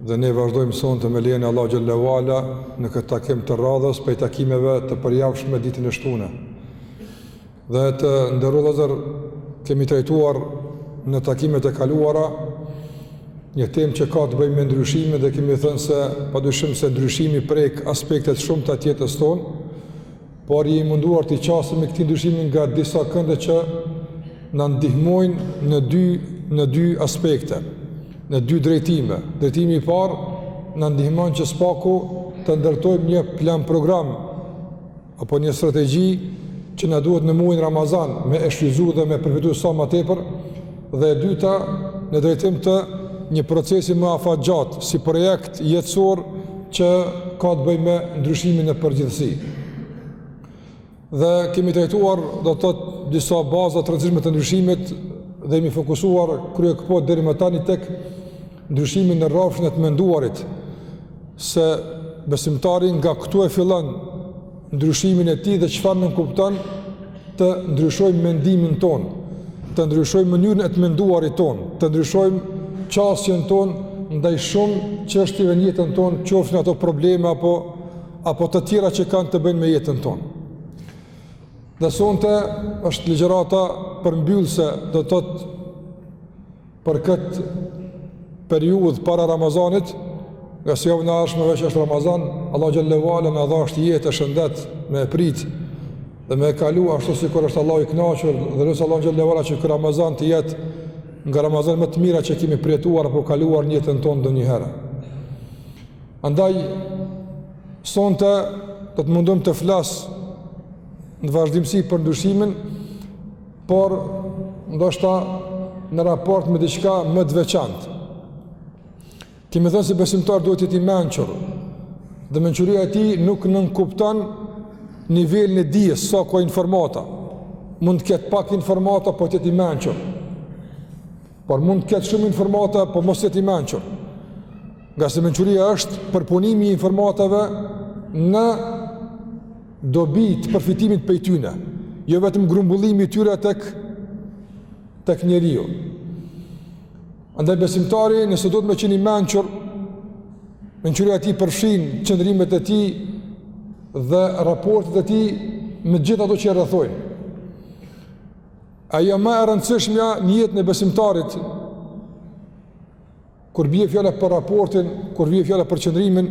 Dhe ne vazhdojmë sonte me lejen e Allahut xhallahu ala në këtë takim të radhës prej takimeve të përjavshme ditën e shtunë. Dhe të nderuar vëllezër kemi trajtuar në takimet e kaluara një temë që ka të bëjë me ndryshime dhe kemi thënë se pa dyshim se ndryshimi prek aspektet shumë të jetës tonë por jemi munduar t'i qasemi këtij ndryshimi nga disa kënde që na ndihmojnë në dy në dy aspekte, në dy drejtime. Drejtimi i parë na ndihmon që së paku të ndërtojmë një plan program apo një strategji që na duhet në muajin Ramazan me e shfrytëzu dhe me përfituar sa më tepër Dhe e dyta, në drejtim të një procesi më afatgjat, si projekt jetësor që ka të bëjë me ndryshimin në përgjithësi. Dhe kemi trajtuar, do të thotë, disa baza të rëndësishme të ndryshimit dhe jemi fokusuar kryekëput deri më tani tek ndryshimi në rafshin e të menduarit se besimtari nga këtu e fillon ndryshimin e tij dhe çfarë nënkupton të ndryshojmë mendimin tonë, të ndryshojmë mënyrën e të menduarit tonë, të ndryshojmë qasjen tonë ndaj shumë çështjeve në jetën tonë, qofshin ato probleme apo apo të tjera që kanë të bëjnë me jetën tonë. Dhe sonte është ligjërata përmbyllëse, do të thotë për këtë periudhë para Ramazanit, ngase javën e ardhshme veç është Ramazan, Allahu xhelle ve ala na dhashtë jetë e shëndet me e prit dhe me e kalu ashtu sikur është Allahu i kënaqur dhe lus Allahun xhelle ve ala që ky Ramazan të jetë nga Ramazanet më të mira që kemi përjetuar apo kaluar në jetën tonë ndonjëherë. Andaj, sonte do të mundohem të flas në vazhdimësi për ndryshimin por ndoshta në raport me diçka më të veçantë. Kemi thënë se besimtari duhet të jetë i mençur. Dhe mençuria e tij nuk nënkupton nivelin e dijes sa ka informata. Mund të ketë pak informata, po të jetë i mençur. Por mund të ketë shumë informata, po mos të jetë i mençur. Ngase mençuria është përpunimi i informatave në dobi të përfitimit prej tyre, jo vetëm grumbullimi i tyre tek tek njeriu. Andaj besimtari nëse duhet me qenë i mençur, mençuria e tij përfshin qëndrimet e tij dhe raportet e tij me gjithë ato që e rrethojnë. Ajo më e rëndësishmja në jetën e besimtarit Kur bie fjala për raportin, kur bie fjala për qëndrimin,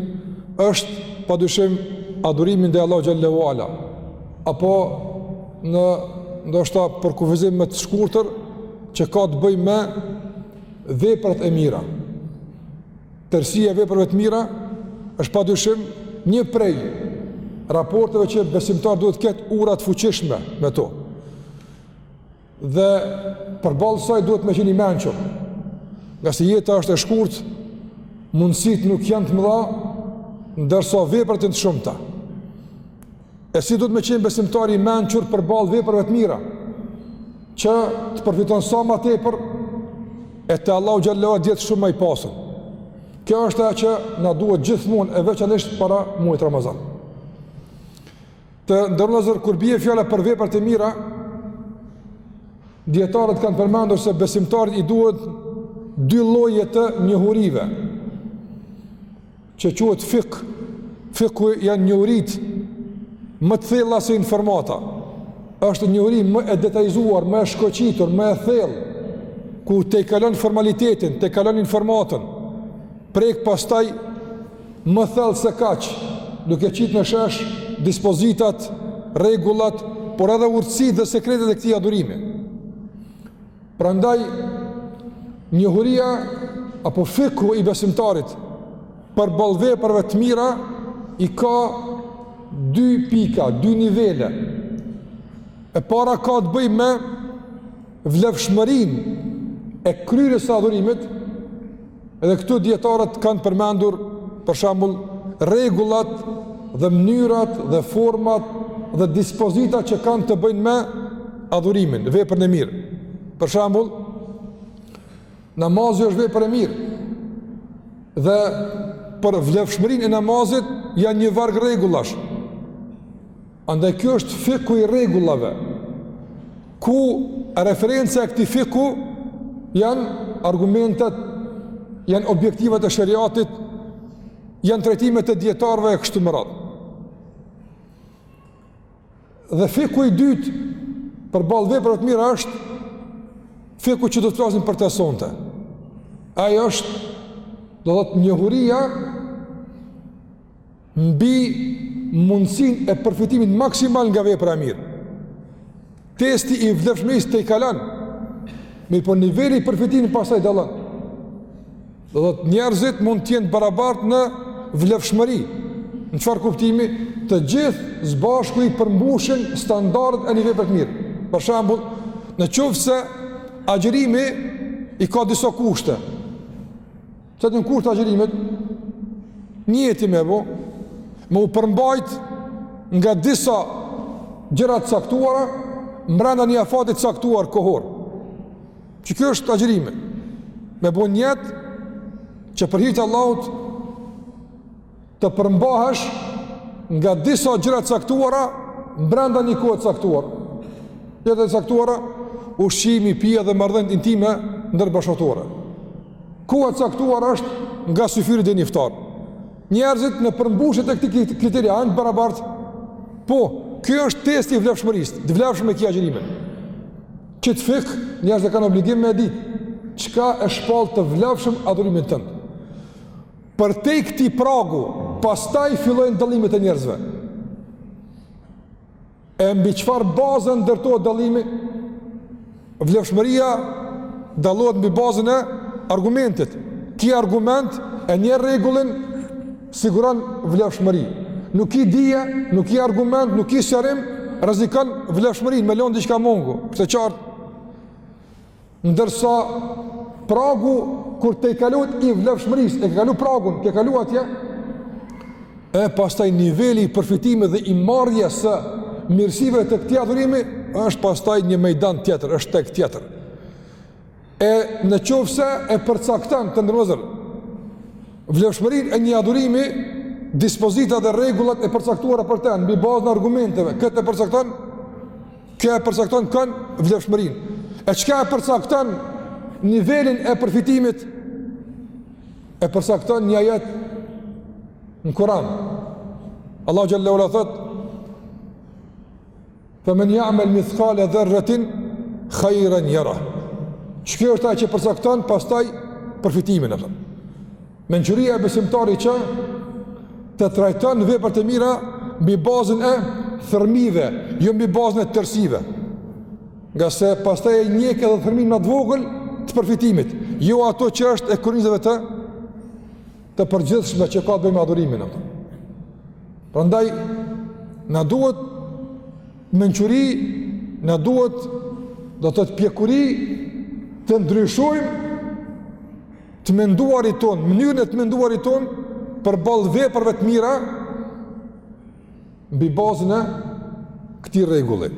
është pa dyshim adhurimi ndaj Allahut xhelle ue ala. Apo ndoshta për kufizim më të shkurtër që ka të bëjë me veprat e mira. Tërësia e veprave të mira është pa dyshim një prej raporteve që besimtari duhet të ketë ura të fuqishme me to. Dhe përballë saj duhet me qenë i mençur, ngase jeta është e shkurt, mundësitë nuk janë të mëdha, ndërsa veprat janë të shumta. E si duhet me qenë besimtari i mençur përballë veprave të mira, që të përfiton sa ma tepër e te Allahu xhelle ue ala të jetë shumë ma i pasur. Kjo është ajo që na duhet gjithmonë e veçanërisht para muajit Ramazan. Të nderuar vëllezër, kur bie fjala për veprat e mira, dijetarët kanë përmendur se besimtarit i duhet dy lloje të njohurive, që quhet fikh, fikhu janë njohuritë më të thella se informata, është njohuri më e detajizuar, më e shkoqitur, më e thellë, ku tejkalon formalitetin, tejkalon informatën, prek pastaj Më thellë se kaq, duke qitë në shesh dispozitat, rregullat, por edhe urtësitë dhe sekretet e këtij adhurimi. Prandaj njohuria apo fikhu i besimtarit përballë veprave të mira i ka dy pika, dy nivele. E para ka të bëjë me vlefshmërinë e kryerjes së adhurimit, Edhe këtu dijetarët kanë përmendur për shembull rregullat dhe mënyrat dhe format dhe dispozitat që kanë të bëjnë me adhurimin, veprën e mirë. Për shembull, namazi është vepër e mirë. Dhe për vlefshmërinë e namazit janë një varg rregullash. Andaj kjo është fikhu i rregullave. Ku referenca e këtij fikhu janë argumentet, janë objektivat e sheriatit, janë trajtimet e dijetarëve e kështu me radhë. Dhe fikhu i dytë përballë veprave të mira është fikhu që do të flasim për të sonte. Ai është do të thotë njohuria mbi mundësinë e përfitimit maksimal nga vepra e mirë. Testi i vlefshmërisë të kalon. Mirëpo niveli i përfitimit pasaj dallon. Do thotë njerëzit mund të jenë barabartë në vlefshmëri. Në çfarë kuptimi? Të gjithë së bashku i përmbushin standardet e një vepre të mirë. Për shembull, në qoftë se agjërimi i ka disa kushte, Që të jenë kushtet e agjërimit, nijeti me bo, me u përmbajt nga disa gjëra të caktuara, mbrenda një afati të caktuar kohor. Që kjo është agjërimi. Me bo nijet që për hir të Allahut të përmbahesh nga disa gjëra të caktuara brenda një kohe të caktuar. Gjëra të caktuara ushqimi, pija dhe marrëdhëniet intime ndërbashkëshortore. Koha e caktuar është nga syfyri deri në iftar. Njerëzit në përmbushje të këtij kriteri janë të barabartë. Po, ky është testi i vlefshmërisë, të vlefshëm e ki agjërimin. Që të fikh, njerëzit e kanë obligim me ditë çka e shpall të vlefshëm adhurimin tënd. Përtej këtij pragu, pastaj fillojnë dallimet e njerëzve. E mbi çfarë baze ndërtohet dallimi? Vlefshmëria dallohet mbi bazën e argumentit. Ki argument e njeh rregullin, siguron vlefshmëri. Nuk ki dije, nuk ki argument, nuk ki sqarim, rrezikon vlefshmëri, me lon diçka mangu, kjo është e qartë. Ndërsa pragu kur tejkalohet i vlefshmërisë, e ke kalu pragun, ke kalu atje, e pastaj niveli i përfitimit dhe i marrjes së mirësive të këtij adhurimi, është pastaj një mejdan tjetër, është shteg tjetër. E në qoftë se e përcakton, të nderuar vëllezër, vlefshmërinë e një adhurimi, dispozita dhe rregullat e përcaktuara për te, mbi bazën e argumenteve, këtë e përcakton, Kjo e përcakton këtë vlefshmërinë. E çka e përcakton nivelin e përfitimit? E përcakton një ajet në Kuran. Allahu xhel-le ue ala thotë, fe men jamel mithkale dherretin hajren jerah. Çka është ajo që e përcakton, pastaj përfitimin. Përfitimin. Mençuria e besimtarit që të trajton veprat e mira mbi bazën e thërrmijave, jo mbi bazën e tërësive. Ngase pastaj e ndjek edhe thërrmijën më të vogël të përfitimit, jo ato që është e kornizave të përgjithshme që ka të bëjë me adhurimin. Prandaj, na duhet mençuri, na duhet do të thotë pjekuri të ndryshojmë të menduarit tonë, mënyrën e të menduarit tonë përballë veprëve të mira mbi bazën e këtij rregulli,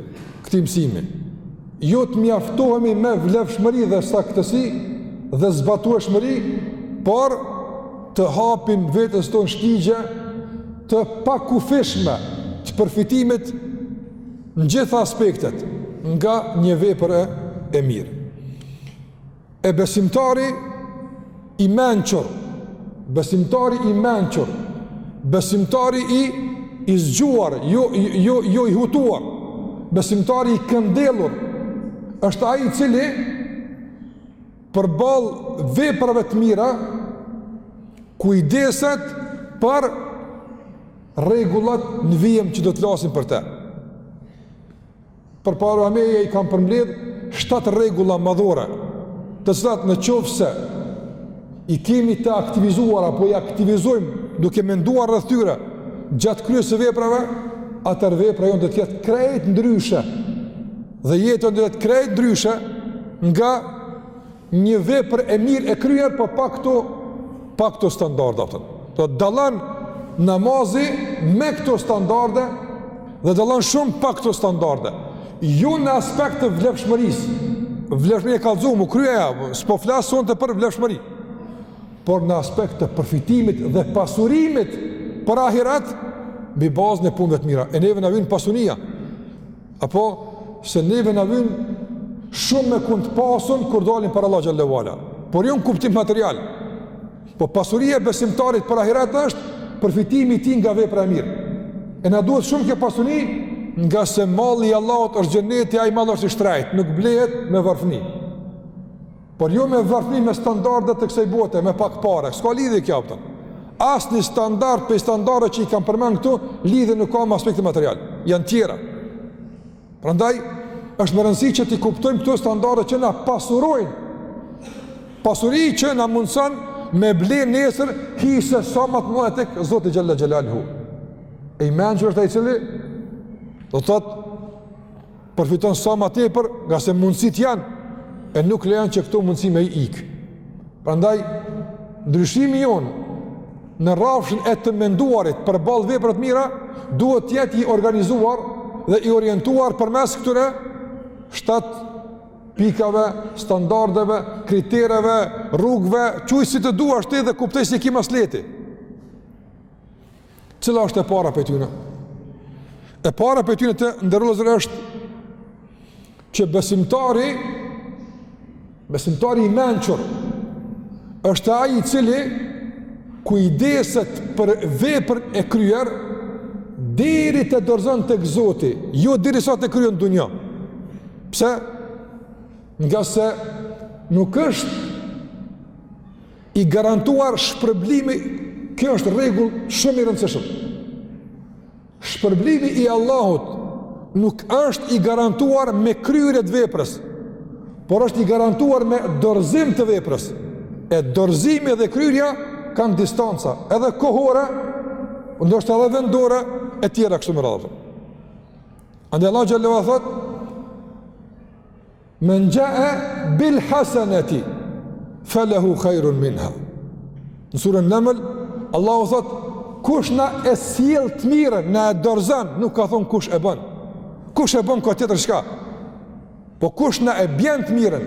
këtij mësimi. Jo të mjaftohemi me vlefshmëri dhe saktësi dhe zbatueshmëri, por të hapim vetes tonë shtigje të pakufishme të përfitimit në të gjitha aspektet nga një vepër e mirë. E besimtari i mençur, besimtari i mençur, besimtari i i zgjuar, jo, jo, jo i hutuar, besimtari i këndellur, është ai i cili përballë veprave të mira, kujdeset për rregullat në vijim që do të flasim për te. Përpara meje i kam përmbledh shtatë rregulla madhore, të cilat në qoftë se i kemi të aktivizuar apo i aktivizojmë duke menduar rreth tyre gjatë kryerjes së veprave, atëherë vepra jonë do të jetë krejt ndryshe dhe do të jetë, do të jetë krejt ndryshe nga Një vepër e mirë e kryer po pa këto pa këto standarde, a kupton. Do të dallon namazi me këto standarde dhe dallon shumë pa këto standarde. Jo në aspekt të vlefshmërisë. Vlefshmërinë e kallzum, u kry ajo, s'po flas sonte për vlefshmëri. Por në aspekt të përfitimit dhe pasurimit për ahiret, mbi bazën e punëve të mira. E neve na vyn pasunia. A po se neve na vyn shumë me kon të pasun kur dalim para Allahut xhelle ue ala. Por jo në kuptim material. Po pasuria e besimtarit për ahiret është përfitimi i tij nga vepra e mirë. E na duhet shumë kjo pasuni ngase malli i Allahut është xheneti, ai mall është i shtrejtë, nuk blehet me varfëni. Por jo me varfëni me standarde të kësaj bote, me pak pare, s'ka lidhje kjo a kupton. Asnjë standard prej standardeve që i kam përmen këtu, lidhje nuk ka me aspektin material, janë tjera. Prandaj, është me rëndësi që t'i kuptojmë këto standarde që na pasurojnë, pasuri që na mundëson me ble nesër hise sa më të mëdha tek Zoti xhelle xhelaluhu. E i mençur është ai i cili, do të thotë, përfiton sa më tepër, ngase mundësitë janë e nuk lejon që këto mundësi me ik. Prandaj ndryshimi jonë në rrafshin e të menduarit përballë veprave të mira duhet të jetë i organizuar dhe i orientuar përmes këtyre shtatë pikave, standardeve, kritereve, rrugëve, quj si të duash ti dhe kuptoje si e ki ma së lehti. Cila është e para prej tyne? E para prej tyne të nderuar është që besimtari, besimtari i mençur, është ai i cili kujdeset për veprën e kryer, deri ta dorëzon tek Zoti, jo derisa ta kryen në dunja. Pse? Ngase nuk është i garantuar shpërblimi kjo është rregull shumë i rëndësishëm shpërblimi i Allahut nuk është i garantuar me kryerje të veprës por është i garantuar me dorëzim të veprës e dorëzimi dhe kryerja kanë distanca edhe kohore ndoshta edhe vendore e tjera kështu me radhë Andaj Allahu xhelle ue ala thotë Men ja'a bil hasanati falahu khairun minha. Në surën Naml, Allahu thotë, kush na e sjell të mirën, na e dorëzon, nuk ka thonë kush e bën. Kush e bon ka tjetër çka? Po kush na e bjen të mirën?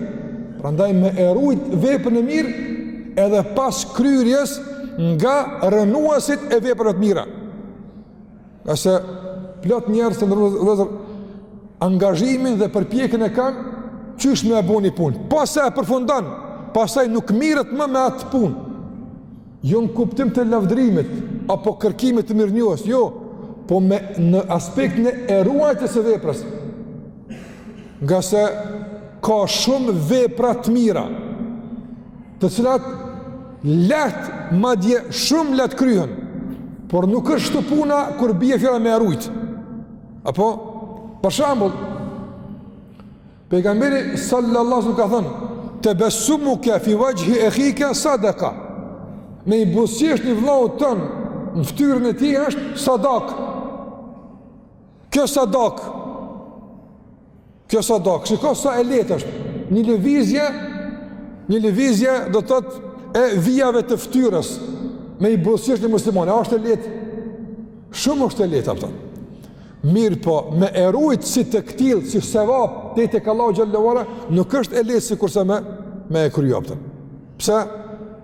Prandaj me e rujt veprën e mirë edhe pas kryerjes nga rrënuesit e veprave të mira. Ngase plot njerëz të nderuar angazhimin dhe përpjekjen e kanë qysh me e bo një punë. Pasi ta përfundon, pastaj nuk mirret më me atë punë. Jo në kuptim të lavdërimit, apo kërkimit të mirënjohjes, jo, po me në aspektin e ruajtjes së veprës. Ngase ka shumë vepra të mira, të cilat lehtë madje shumë lehtë kryhen, por nuk është ashtu puna kur bie fjala me e rujt. Apo për shembull pejgamberi sallallahu alaihi wasallam ka thënë tebessumuka fi wajhi akhika sadaka. Me i buzëqesh një vllau tond në fytyrën e tij është sadakë. Kjo sadakë Kjo sadakë, shiko sa e lehtë është. Një lëvizje, një lëvizje do të thotë e vijave të fytyrës me i buzëqesh një muslimani, është e lehtë. Shumë është e lehtë apo jo. Mirëpo, me e rujt si të ktillë, si sevap te tek Allahu xhelle ue ala, nuk është e lehtë sikurse me me e kry apo jo. Pse?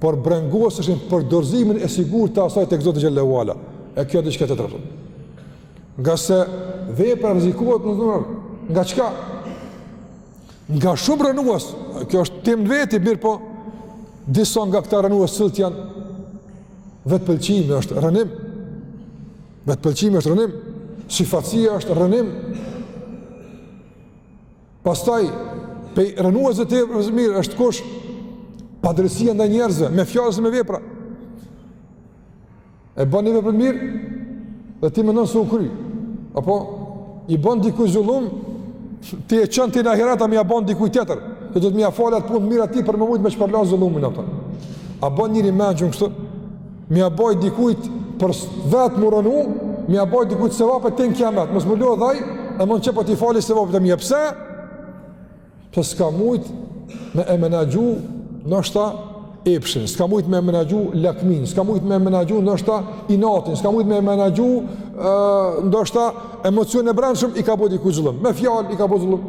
por brengoseshin për dorëzimin e sigurt të asaj tek Zoti xhelle ue ala. E kjo diçka tjetër. Ngase vepra rrezikohet të nderuar, nga çka? Nga shumë rrënues. Kjo është temë në veti mirëpo. Disa nga këta rrënues cilët janë vetëpëlqimi është rrënim. Vetëpëlqimi është rrënim. Syfaqësia është rrënim. Pastaj pej rrënuesve të veprës së mirë është kush padrejtësia ndaj njerëzve me fjalë ose me vepra. E bën një vepër mirë dhe ti mendon se u kry. Apo i bën dikuj zullum ti e çon ti në ahiret me ia bën dikuj tjetër. Ti do të me ia fal atë punë mirë atij për me mujt me shpërla zullumin, a kupton. A bën njëri i mençëm kështu? Me ia bo dikujt për vete m'u rrënu, me ia bo dikujt sevapet në kiamet, mos m'u lodh, hajde mo, qe po t'i fali sevapet e mia, pse? Pse s'ka mujt me e menaxhu ndoshta epshin, s'ka mujt me e menaxhu lakminë, s'ka mujt me e menaxhu ndoshta inatin, s'ka mujt me e menaxhu ndoshta emocionin e brendshëm, i ka bo dikujt zullum, me fjalë i ka bo zullum.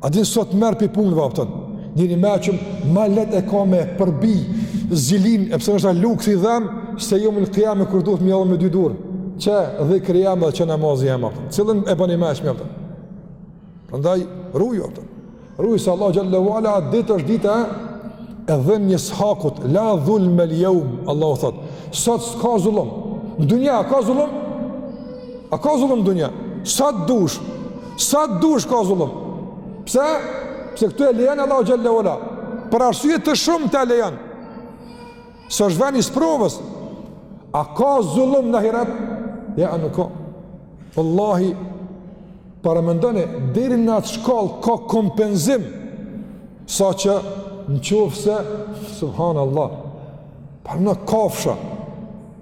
A din sot merr pi punëve, a kupton. Njëri i mençëm ma lehtë e ka me përbi zilinë edhe pse është lukthi i dhem se jeumul kijame kur duhet me ia dhanë me dy durë. Qe dhikri jem dhe qe namazi jem, a kupton. Cilën e bën i mençmi? Prandaj ruju, a kupton. Ruju se Allah xhele ve ala atë ditë është dita e dhënies hakut la dhulmel jeum Allahu thotë sot s'ka zullum në dunja a ka zullum a ka zullum në dunja sa të dush Sa të dush ka zullum. Pse? Pse këtu e lejon Allahu xhele ve ala. Për arsye të shumta e lejon. Se është veni i sprovës. A ka zullum në ahiret? Jo, a nuk ka. Vallahi, paramendoni, deri në atë shkallë ka kompenzim. Saqë në qoftë se, subhanallah, paramendo kafsha,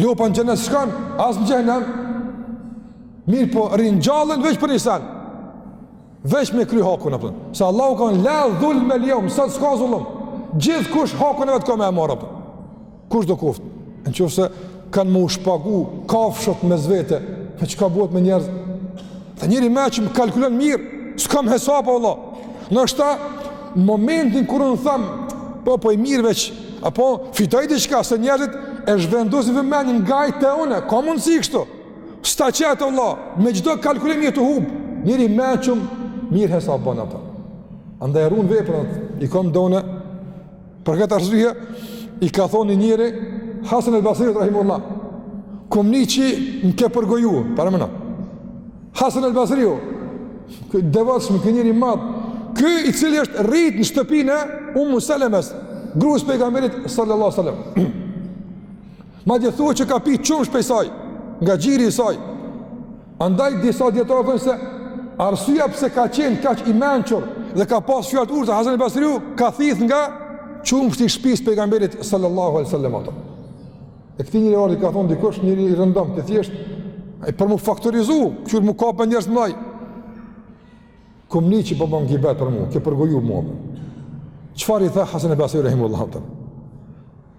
Lopa në xhenet s'shkon, as në xhehenem. Mirëpo, ringjallen veç për një sen. Veç me kry hakun, a kupton. Se Allahu ka thanë, la dhulmel jeum, sot s'ka zullum. Gjithkush hakun e vet ka me e marrë, a kupton. Kushdo koftë. Në qoftë se kanë m'u shpagu, kafshët mes vete, e çka bëhet me njerëz? Dhe njëri i mençëm kalkulon mirë, s'kam hesap, vallah. Ndoshta, në momentin kur unë tham, po, po, i mirë veç, apo, fitoj diçka, se njerëzit e zhvendosin vëmendjen nga ai te unë, ka mundësi kështu, s'ta qet, vallah, me çdo kalkulim je tu hub, njëri i mençëm mirë hesap bon ato. Andaj run veprat, i kom done, Për këtë arsye i ka thonë njëri Hasan al-Basri rahimehullah. Kom ni që më ke përgoju, paramendo. Hasan al-Basri, ky i devotshmi, ky njeri i madh, ky i cili është rrit në shtëpinë e Ummu Selemes, gruas pejgamberit sallallahu alaihi wasallam. Madje thuhet që ka pi qumësht prej saj, nga gjiri i saj. Andaj disa dijetarë thonë se arsyeja pse ka qenë kaq i mençur dhe ka pas fjalë të urtë Hasan al-Basriu ka thith nga qumështi i shtëpisë pejgamberit sallallahu alaihi wasallam, a kupton. E këtij njeri erdh i ka thonë dikush, njeri i rëndomtë, i thjeshtë, e për mu faktorizu, kështu mu kap me njerëz t'mëdhaj. Kom ni që po bën gibet për mu, ke përgoju mu. Çfarë i tha Hasan el Basri, rahimehullah teala?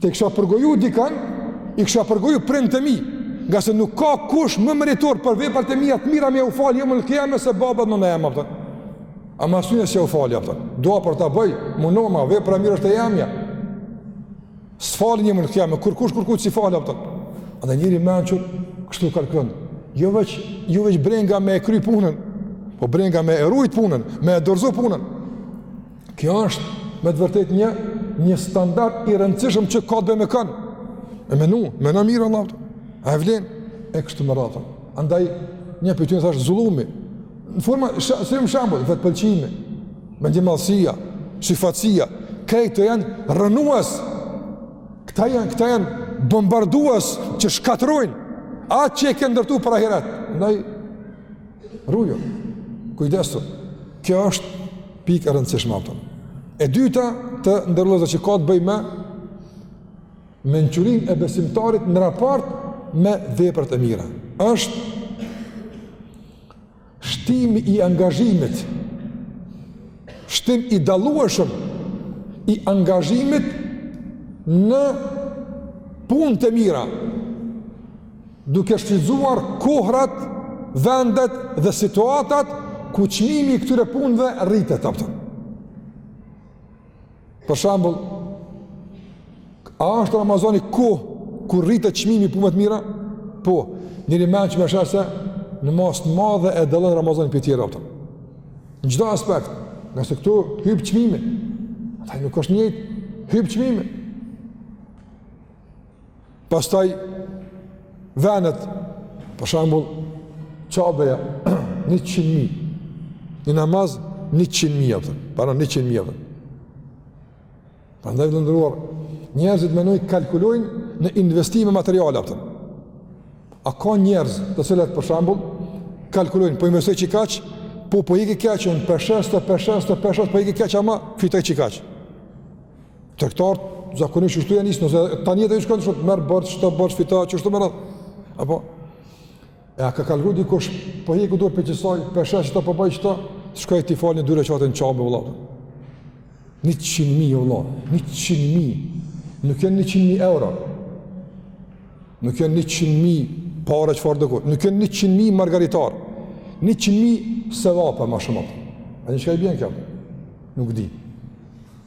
Të kisha përgoju dikan, i kisha përgoju prindt e mi, ngase nuk ka kush më meritor për veprat e mia të mira me u fal jeumul kijame se baba e nona, a kupton. Ama asnjë s'jau fali, a kupton. Dua për ta bëj, mundohem, vepra e mirë është e jemja. S'fali jeumul kijame, kurkush kurkujt s'i fal, a kupton. Edhe njeri i mençur kështu kalkulon. Jo veç, jo veç brenga me kry punën, po brenga me e rujt punën, me e dorzu punën. Kjo është me të vërtetë një, një standard i rëndësishëm që ka të bëjë me kanë. E meno, meno mirë Allah, a e vlen, e kështu me radhë. Andaj, një prej tyne thashë është zullumi, në forma, si për shembull, vetëpëlqimi, mendjemadhësia, syefaqësia, krejt këto janë rrënues, këta janë, këta janë bombardues që shkatrojnë, atë që e ke ndërtu për ahiret. Andaj, ruju, kujdesu, kjo është Pikë e rëndësishme a kupton. E dyta të nderuar vëllezër që ka të bëjë me mençurinë e besimtarit në raport me veprat e mira. Është shtimi i angazhimit. Shtimi i dallueshëm i angazhimit në punë të mira. duke shfrytëzuar kohrat, vendet dhe situatat ku çmimi i këtyre punëve rritet, a kupton. Për shembull, a është Ramazani kohë ku rritet çmimi i punëve të mira? Po, njeri i mençëm e sheh se në masë të madhe e dallon Ramazani prej tjerëve, a kupton. Në çdo aspekt, ngase këtu hyp çmimi. Andaj nuk është njëjtë, hyp çmimi. Pastaj vendet, për shembull, Qabeja, njëqind mijë, një namaz, njëqind mijë, a kupton, para njëqind mijë, a kupton. Prandaj vëllezër të nderuar, njerëzit e mençëm kalkulojnë në investime materiale, a kupton. A ka njerëz të cilët për shembull kalkulojnë po investoj qikaq, po po hjeki keq, un peshes të peshes të peshes po hjeki keq ama fitoj qikaq. Tregtarët zakonisht qeshtu janë nisur, nëse tani edhe ju shkon shumë merr borxh, shto borxh fito atë qeshtu me radhë. Apo e a ka kalkulu dikush po i ku dur për qesoj, për shkak çto po bëj çto, shkoj t'i fali dy rekate në Qabe vëlla. 100 mijë vëlla, 100 mijë. Nuk janë 100 mijë euro. Nuk janë 100 mijë para çfarëdo kujt. Nuk janë 100 mijë margaritar. 100 mijë sevapa më shumë. A di çka i bën kjo? Nuk di.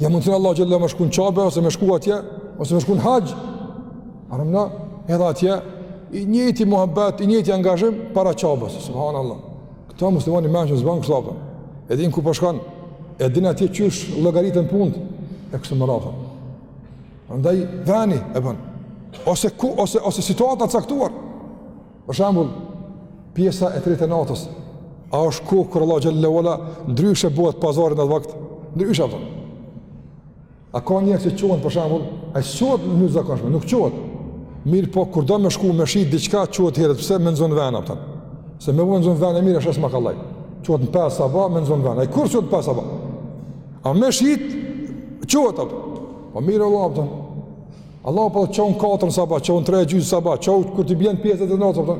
Ja mundëson Allahu xhallahu me shku n'Qabe ose me shku atje, ose me shku n'haxh. Ama edhe atje i njëjti muhabet, i njëjti angazhim para Qabes. Subhanallah. Këto muslimani i meçëm s'ban kështu apo. E din ku po shkon? E din atje qysh llogariten punët e kështu me radhë. Prandaj vani e bën. Ose ku ose ose situata e caktuar. Për shembull, pjesa e tretë e natës, a është koha kur Allah xhallahu ala ndryshe bëhet pazari në atë vakt? Ndryshe apo? A ka njerëz që çohen për shembull, ai çohet në mënyrë të zakonshme, nuk çohet. Mirëpo kur do me shku me shit diçka çohet herët, pse, me nxon ven atë. Se me e nxon ven mirë është ma kallaj. Çohet në pesë sabah me nxon ven. Ai kur çohet pesë sabah? A me shit çohet a. Po mirë Allahu po thotë. Allahu po thotë çou katër sabah, çou tre gjysmë sabah, çou kur të bjen pjesa e tretë e natës apo.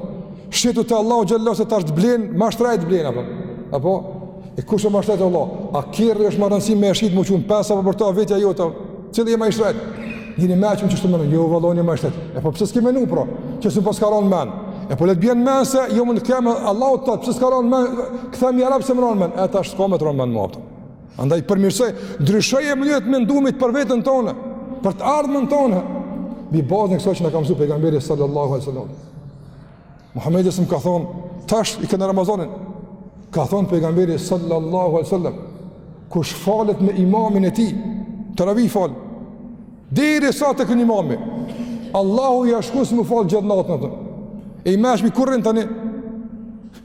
Shitu te Allahu xhallahu se ta blen, ma shtrejt ta blen apo. Apo e kush ma shtrejt se Allahu? A kërri është më rëndësi me shit mu çu n'pesë sabah për ta a vetja jote? Cila ma e shtrejtë? Dini më çun çështë më në, jo vallahi ma shtrejt. E po pse s'ke menu pra? Që s'më paska ra n'mend. E po le të bjen n'mend se jo mund të kem Allahu të thotë pse s'ka ra n'mend, them ja Rab s'më ra n'mend. E tash s'ka me të ra n'mend më ato. Andaj përmirësoje, ndryshoje mënyrën e të mendumit për veten tonë, për të ardhmen tonë. Mbi bazën e kësaj që na ka mësuar pejgamberi sallallahu alaihi wasallam. Muhamedi s'm ka thon tash e kena Ramazanin. Ka thon pejgamberi sallallahu alaihi wasallam, kush falet me imamin e tij, teravi fal. Derisa ta kryn imami. Allahu ia shkrun si me u fal gjithë natën atë. E i meçmi kurrin tani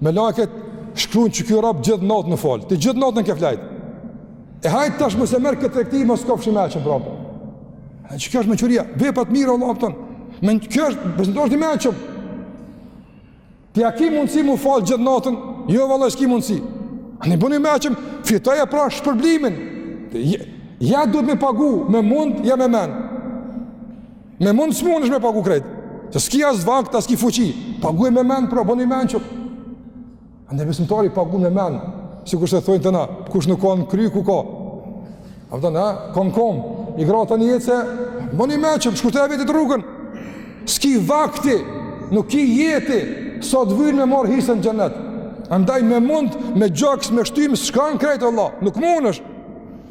Melaqet shkrujn që ky rob gjithë natën u fal. Ti gjithë natën ke flejt. E hajt tash mos e merr këtë tregti mos kofsh i meçëm pra. A çka është meçuria? Bëj punë të mira Allahu po thon. Me kjo është prezantohesh ti i meçëm. Ti a ke mundsi mu fal gjithë natën? Jo valla s'ke mundsi. Ani bonu i meçëm. Fitoje pra shpërblimin. Ja duhet me pagu, me mund, ja me men. Me mund s'munesh me pagu krejt. Se s'ki as vakt, as ki fuqi. Paguje me mend, pra, bonu i mençur. Andaj besimtari pagun me mend. Sikurse thojnë te na, kush nuk ka në kry, ku ka. A e dini, ka n'kom. I grah tani, se, bonu i mençur, shkurtoja vetit rrugën. S'ki vakt ti, nuk ki jetë ti, sa të vyn me marrë hisen n'xhennet. Andaj me mund, me gjak, me shtim, çka ka krejt, valla nuk munesh.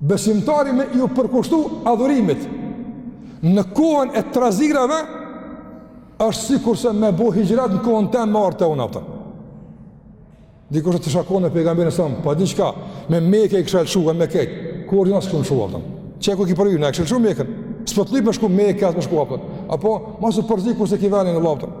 Besimtari me ju përkushtu adhurimit në kohën e trazirave është sikurse me bo hixhret në kohën tem me ardh te unë apëton. Dikush t'isha kon me pejgamberin sa, pa di çka, me Meke i kisha lëshu dhe me kejt, ku orë jasë këshu lëshu, apëton. Qe ku ki për ju, n'e kishe lëshu Meken, s'po të lyp me shku Meke, as me shku, apëton. Apo, mos u përzi ku s'e ki venin, Allah, apëton.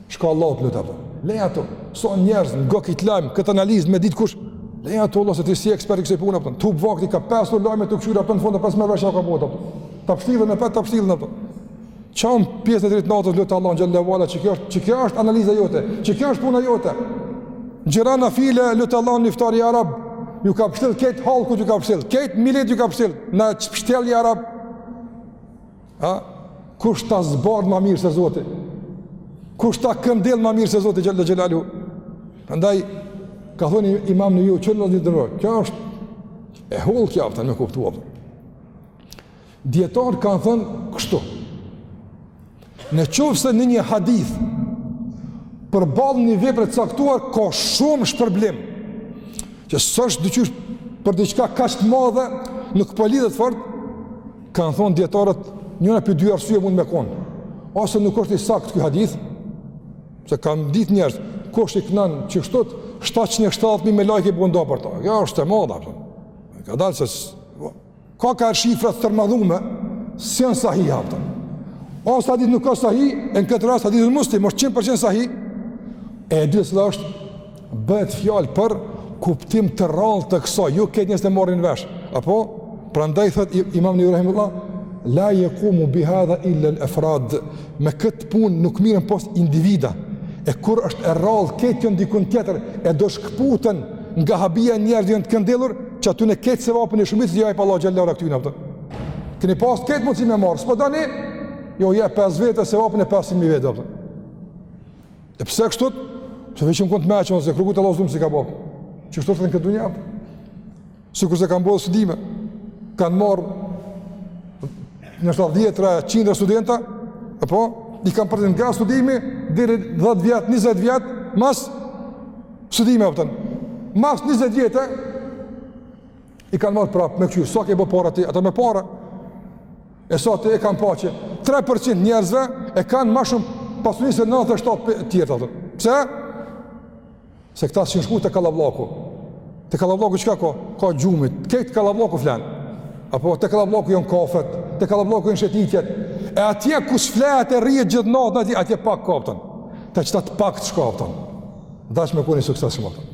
Çka Allahu të lutë ato? Leja ato, so njerëz ngo këto lajme, këtë analizë me ditë kush? Leja ato, Allah, se ti s'je ekspert i kësaj pune, apëton, tu bëvakti ka pasur lajme të këqija, apëton, në fund e pesë me vesh a ka bota, apëton, ta pështillen, apëton, ta pështillen, apëton. Çou n'pjesë të tretë natës, lute Allahun xhel-le ve ala, që kjo është, që kjo është analiza jote, që kjo është puna jote. Gjera nafile, lute Allahun iftar, ja Rab, ju ka pështillë, këtë hall ku ju ka pështillë, këtë milet ju ka pështillë, na shpështill ja Rab, A? Kush ta zbardh ma mirë se Zoti? Kush ta këndell ma mirë se Zoti xhel-le xhelaluhu? Prandaj ka thonë Imam Neveviu që në ditë dërroj. Kjo është e hollë kjo, apëton, me kuptu, apëton. Dijetarët kanë thonë kështu. Në qoftë se në një hadith përballë një vepre të caktuar ka shumë shpërblim. Që s'është diqysh për diçka kaq të madhe, nuk po lidhet fort Kanë thonë dijetarët, njëna prej dy arsyeve mund me konë. Ose nuk është i saktë ky hadith, se kanë ditë njerëz, kush i knon qështu, 770.000 melaike bëjn dua për ta. Kjo është e madhe, apo. Kadalë se po, ka ka shifra të stërmadhume, s'janë sahih, apëton. Ose hadithi nuk asht sahih, e në këtë rast hadithi në Muslim, është 100% sahih, e e dyta është Bëhet fjalë për kuptim të rrallë të kësaj, jo kejt njerëzit e marrin vesh, apo? Prandaj, thot imam Nevevi rahimehullah, la jekumu bi hadha illa el efrad, me këtë punë nuk mirren pos individa, e kur është e rrallë, kejt janë dikun tjetër, e do shkëputen nga habia njerëz janë të këndellur, që aty në kejt sevapin e shumicës ja jep Allah xhel-le ve ala këtyne, apëton. Keni pas kejt mundësi me marr, s'po doni, jo ja 5 vete sevapin e 500.000 vete, apëton. E pse kështu? Pse veçëm kund të mëçon se krugut Allahu Zot s'i ka bo. Qështu është në këtë dunja. Sikurse kanë bërë studime, kanë marrë në shtatë dhjetra, qindra studenta, apo, i kanë përdi nga studimi, deri 10 vjet, 20 vjet, mas studime, apëton, mas 20 vjete, i kanë marrë prapë me këqyrë, sa ke bo para ti, ata me para, E sot e kanë pa që 3% njerëzve e kanë ma shumë pasuni se 97 tjerët, apëton. Pse? Se këta s'jan shku te kallabllaku. Te kallabllaku çka ka? Ka gjumë. Kejt te kallabllaku flenë. Apo te kallabllaku janë kafet. Te kallabllaku janë shetitjet. E atje ku s'flihet e rrihet gjithë natën atje, atje pak ka, apëton. Te qëta të paktë shko, apëton. Daç me kon i suksesshëm, apëton.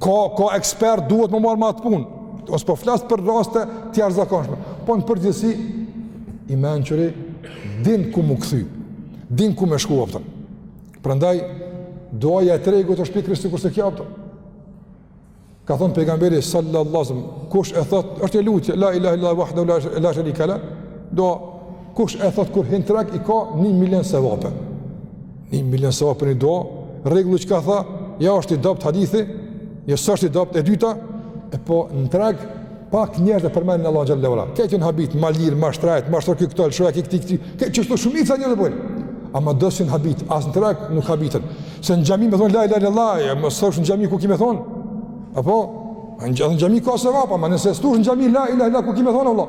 Ka, ka ekspert, duhet m'u marrë me atë punë. Ose po flas për raste të jashtëzakonshme. Po në përgjithësi, i mençuri, din ku m'u kthy, din ku me shku, a kupton. Prandaj, duaja e tregut është pikri së kërse kja, a kupton. Ka thonë pejgamberi sallallahu sallam, kush e thot, është një lutje, la ilaha illallah wahdahu la sharika la, dua, kush e thot, kur hin treg, i ka një milion sevape. Një milion sevape i do, rregullu që ka tha, ja është i dobët hadithi, një s'është i dobët e dyta, e po në treg, pak njerëz e përmendin Allahun xhallahu ala. Këto janë habit, ma lirë, ma shtrejt, mashtroi ky këto, shoja këtu këtu. Kështu shumica njerëz po. Ama do s'u habit, as në treg nuk habiten. Se në xhami me thon la ilaha illallah, ja mos thosh në xhami ku ki me thon. Apo në xhami ka sevape, ama nëse s'thush në xhami la ilaha illallah ku ki me thon Allah.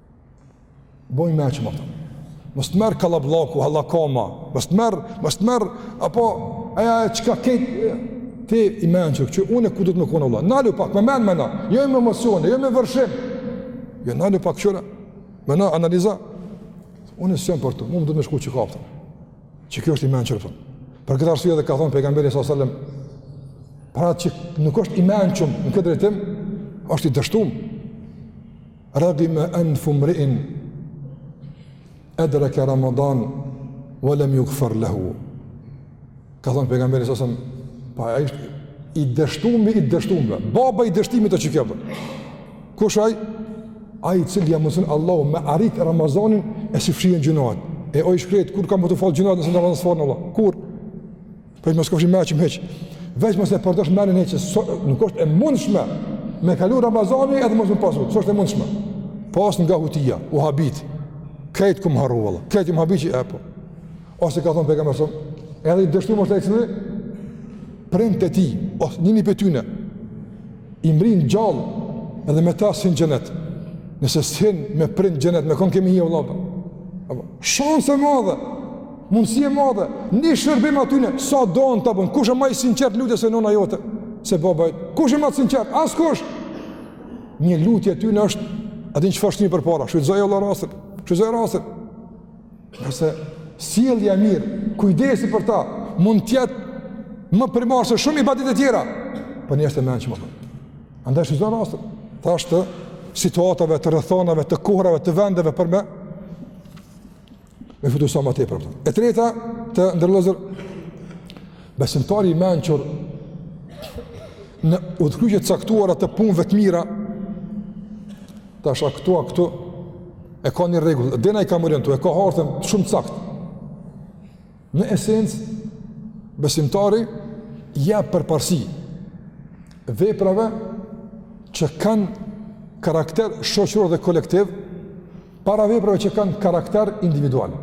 Bon i mençum a kupton. Mos të merr kallabllaku, hallakoma, mos të merr, mos të merr, apo, ajo e çka krejt, ti i mençur, që unë ku du m'u kon Allah, nalu pak, me men me na, jo me emocione, jo me vërshim, jo nalu pak kqyre, me na analiza, unë s'jam për të, unë du me shku çka, kupton, që kjo është i mençur a kupton. Për këtë arsye edhe ka thonë pejgamberi s.a.s. Pra që nuk është i mençum në këtë drejtim, është i dështum, Ragime anfu mri'in adraka Ramadan wa lam yughfar lahu. Ka thonë pejgamberi s.a.s. pa ai është i dështumi i dështumve. Baba i dështimit të çka bën. Kush ai? Ai i cili ja mundëson Allahu me arrit Ramazanin e s'i fshihen gjynahet. E oj shkret kur kan me t'u fal gjynahet nëse n'Ramazan s't'fal Allah. Kur? Po mos kofsh i mençum hiç. Veç mos e përdorsh menjen hiç, se, nuk është e mundshme me kalu Ramazani edhe mos me pas, s'është e mundshme. Pos nga hutia, u habit. Krejt kom harru valla. Krejt m'u habit e po. Ose ka thon pejgamberi s.a.s., edhe i dështum osht ai i cili prindët e tij, ose një një prej tyne. I mrrin gjallë edhe me ta s'hin n'xhenet. Nëse s'hin me prind n'xhenet, me kon ke me hi vlla. Apo, shans e madhe. Mundësi e madhe, një shërbim atyne, sa dua ta bon, kush e ma i sinqert n'lutje se nona jote, se babai, kush e ma i sinqert, askush, një lutje e tyne është, a din çfarë shtyn përpara, shfrytëzoj Allah rastet, shfrytëzoj rastet, nëse sjellja e mirë, kujdesi për ta, mund të jetë më primare se shumë ibadete tjera, për po njështë i mençum, a kupton, andaj shfrytëzoj rastet, thash të situatave, të rrethonave, të kohrave, të vendeve për me, me fitu sa më tepër. E treta, të nderuar vllazër, besimtari i mençur në udhëkryqe të caktuara të punëve të mira, tash a këtu a këtu, e ka një rregull, din ai ka m'u orientu, e ka hartën shumë saktë. Në esencë, besimtari jap përparësi veprave që kanë karakter shoqëror dhe kolektiv para veprave që kanë karakter individual.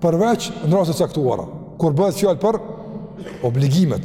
Përveç në raste të caktuara, kur bëhet fjalë për obligimet.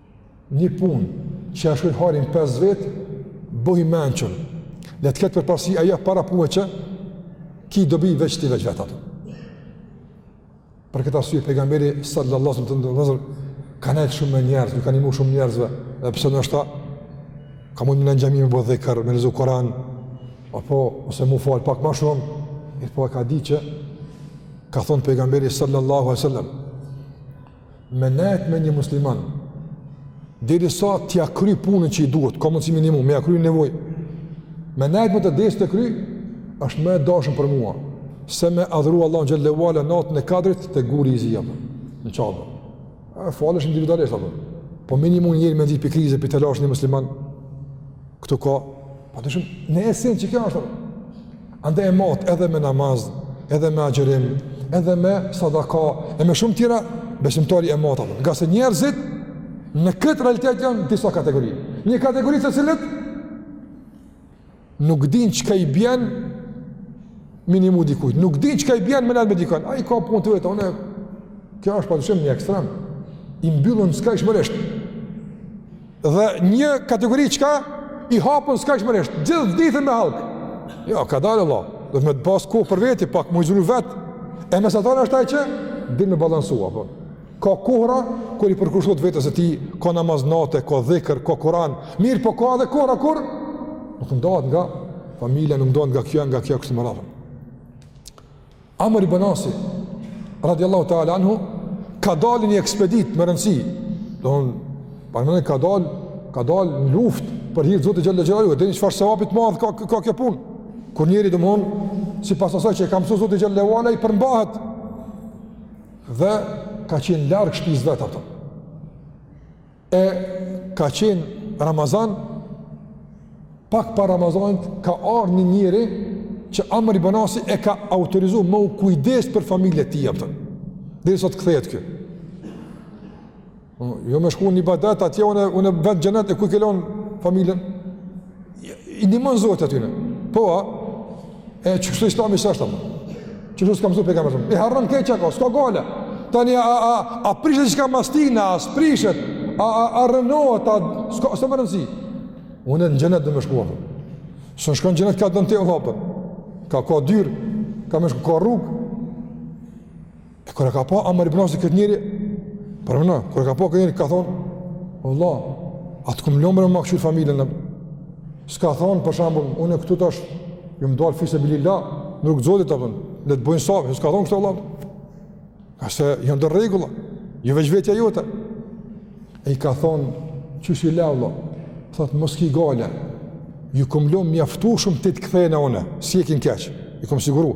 Një punë që ja shohin hajrin 5 vetë, bëhu i mençur. Le të ketë përparsi ajo para punës që ki dobi veç ti veç vetë ato. Për këtë arsye pejgamberi sallallahu alaihi wasallam thonë se ka nejt shumë me njerëz, ju ka nimu shumë njerëzve, edhe pse në esencë ka mund në xhami me bë dhikr, me lexu Kur'an, apo ose m'u fal pak më shumë, e po ka ditë që ka thon pejgamberi sallallahu alaihi wasallam Me nejt me një musliman, derisa t'ja kry punën që i duhet, ka mundësi me i nimu, me ja kry nevoj, me nejt me të desë të kry, është më e dashun për mua, se me adhru Allahun xhelle ve ala natën e kadrit te guri i zi, apo, në Qabe. E, falesh individualisht, apo. Po me i nimu njeri, me nxjerr pi krize, pi telashe një musliman, këtu ka, padyshim, në esencë kjo është, apo. Andaj e mat edhe me namaz, edhe me agjërim, edhe me sadaka, e me shumë tjera, besimtari e mat atë. Ngase njerëzit, në këtë realitet janë disa kategori. Një kategori të cilët, nuk din çka i bjen me i nimu dikujt, nuk din çka i bjen me nejt me dikon, ai ka punët e veta, unë, kjo është padyshim një ekstrem, i mbyllun skajshmërisht. Dhe një kategori çka i hapun skajshmërisht, gjithë ditën me hallk. Jo, kadal vlla, duhet me pasë kohë për veti, pak m'u izolu vetë, e mesatar është ai që din me balansu, apo. Po. Ka kohëra, kur i përkushtohet vetes së tij, ka namaz nate, ka dhikër, ka kuran, mirëpo ka dhe kohëra, kur, nuk ndohet nga familja, nuk ndohet nga kjo, nga kjo, kështu me radhë. Amr ibn Asi radiallahu ta'ala anhu ka dalë n'një ekspeditë me rëndësi domethonë paramendo ka dalë ka dalë në luftë për hir të Zotit xhelle xhelaluhu e dini çfarë sevapi të madh ka, ka kjo punë kur njeri domethonë sipas asaj që e ka msu Zoti xhelle ve ala i përmbahet dhe ka qenë larg shpisë vet ato e ka qenë Ramazan, pak para Ramazanit ka ardh një njeri që Amr ibn Asi e ka autorizu me u kujdes për familje ti jepëtën. Derisa t'kthehet kjo. Jo me shku n'ibadet, atje unë, unë e vetë n'xhenet e kujt ia lon familjen. I ndihmon Zoti atyre. Po, a? E kështu islami s'është, kështu s'ka msu pejgamberi, e harron krejt çka, s'ka gajle. Tani, a, a, a prishet diçka mas tina, a s'prishet, a, a, a rrënohet, a, s'ka, s'ka me rëndësi. Unë në xhenet du me shku, a, s'un shkon n'xhenet ka don ti hopa, ka ka dyer, ka me shku ka rrugë, E kur e ka pa Amr ibn Asi këtë njeri, për mëna, kur e ka pa këtë njeri, ka thonë, Allah, atë këmë lomërë me këqyrë familjen, s'ka thonë, për shembull, unë e këtu tash, me dalë fi sebilil-lah, n'rrugë t'Zotit kupton, le të bojnë sabër, s'ka thonë kështu vallah, ka se janë do rregulla, jo veç vetja jote, e i ka thonë, qysh i le, vallah, thotë, mos ki gajle, ju kom lonë mjaftushëm deri të kthehna une, s'jesin keq, i kom siguru,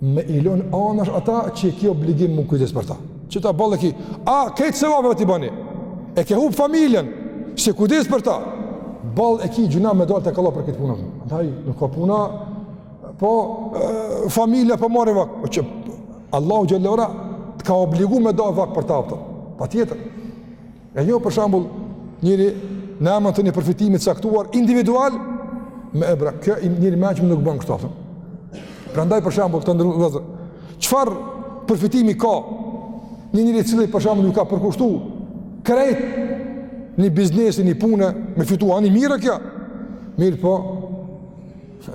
Me i lënë anash ata që e ki obligim me u kujdes për ta. Qëtu boll e ki, a, krejt sevapet t'i bani. E ke hup familjen, s'je kujdes për ta. Boll e ki gjynah me dalë te Allahu për këtë punë. Ndaj, nuk ka puna, po, e, familja po m'merr vakt. O po që, Allahu xhel-le ve ala, t'ka obligu me da vakt për ta, kupton. Patjetër. E jo për shembull njeri në emën të një përfitimit t'caktuar individual me e bra, jo njeri i meçëm nuk bon këto, thëmë. Prandaj për shembull të nderuar vëllezër çfarë përfitimi ka një njeri i cili për shembull ju ka përkushtu krejt një biznesi, një pune me fitu ani mirë kjo, mirëpo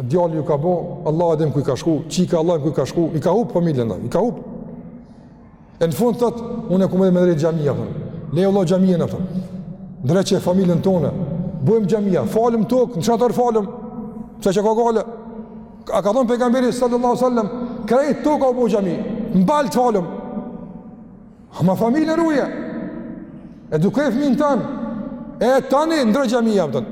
djali ju ka bo, Allah e din ku i ka shku, çika Allah e din ku i ka shku, i ka hup familjen dhe, i ka hup. E në fund thot, unë kom ndihmu me ndreq xhamia, le, le xhaminë, kupton, ndreqe familjen tonde, bojmë xhamia, falem n'tokë, në shator falem, pse çka ka gajle, a ka thonë pejgamberi sallallahu sallam, krejt toka u bo xhami, në baltë falem, ama familjen ruje, edukoje fëmin tand, e tani ndreq xhamia, kupton.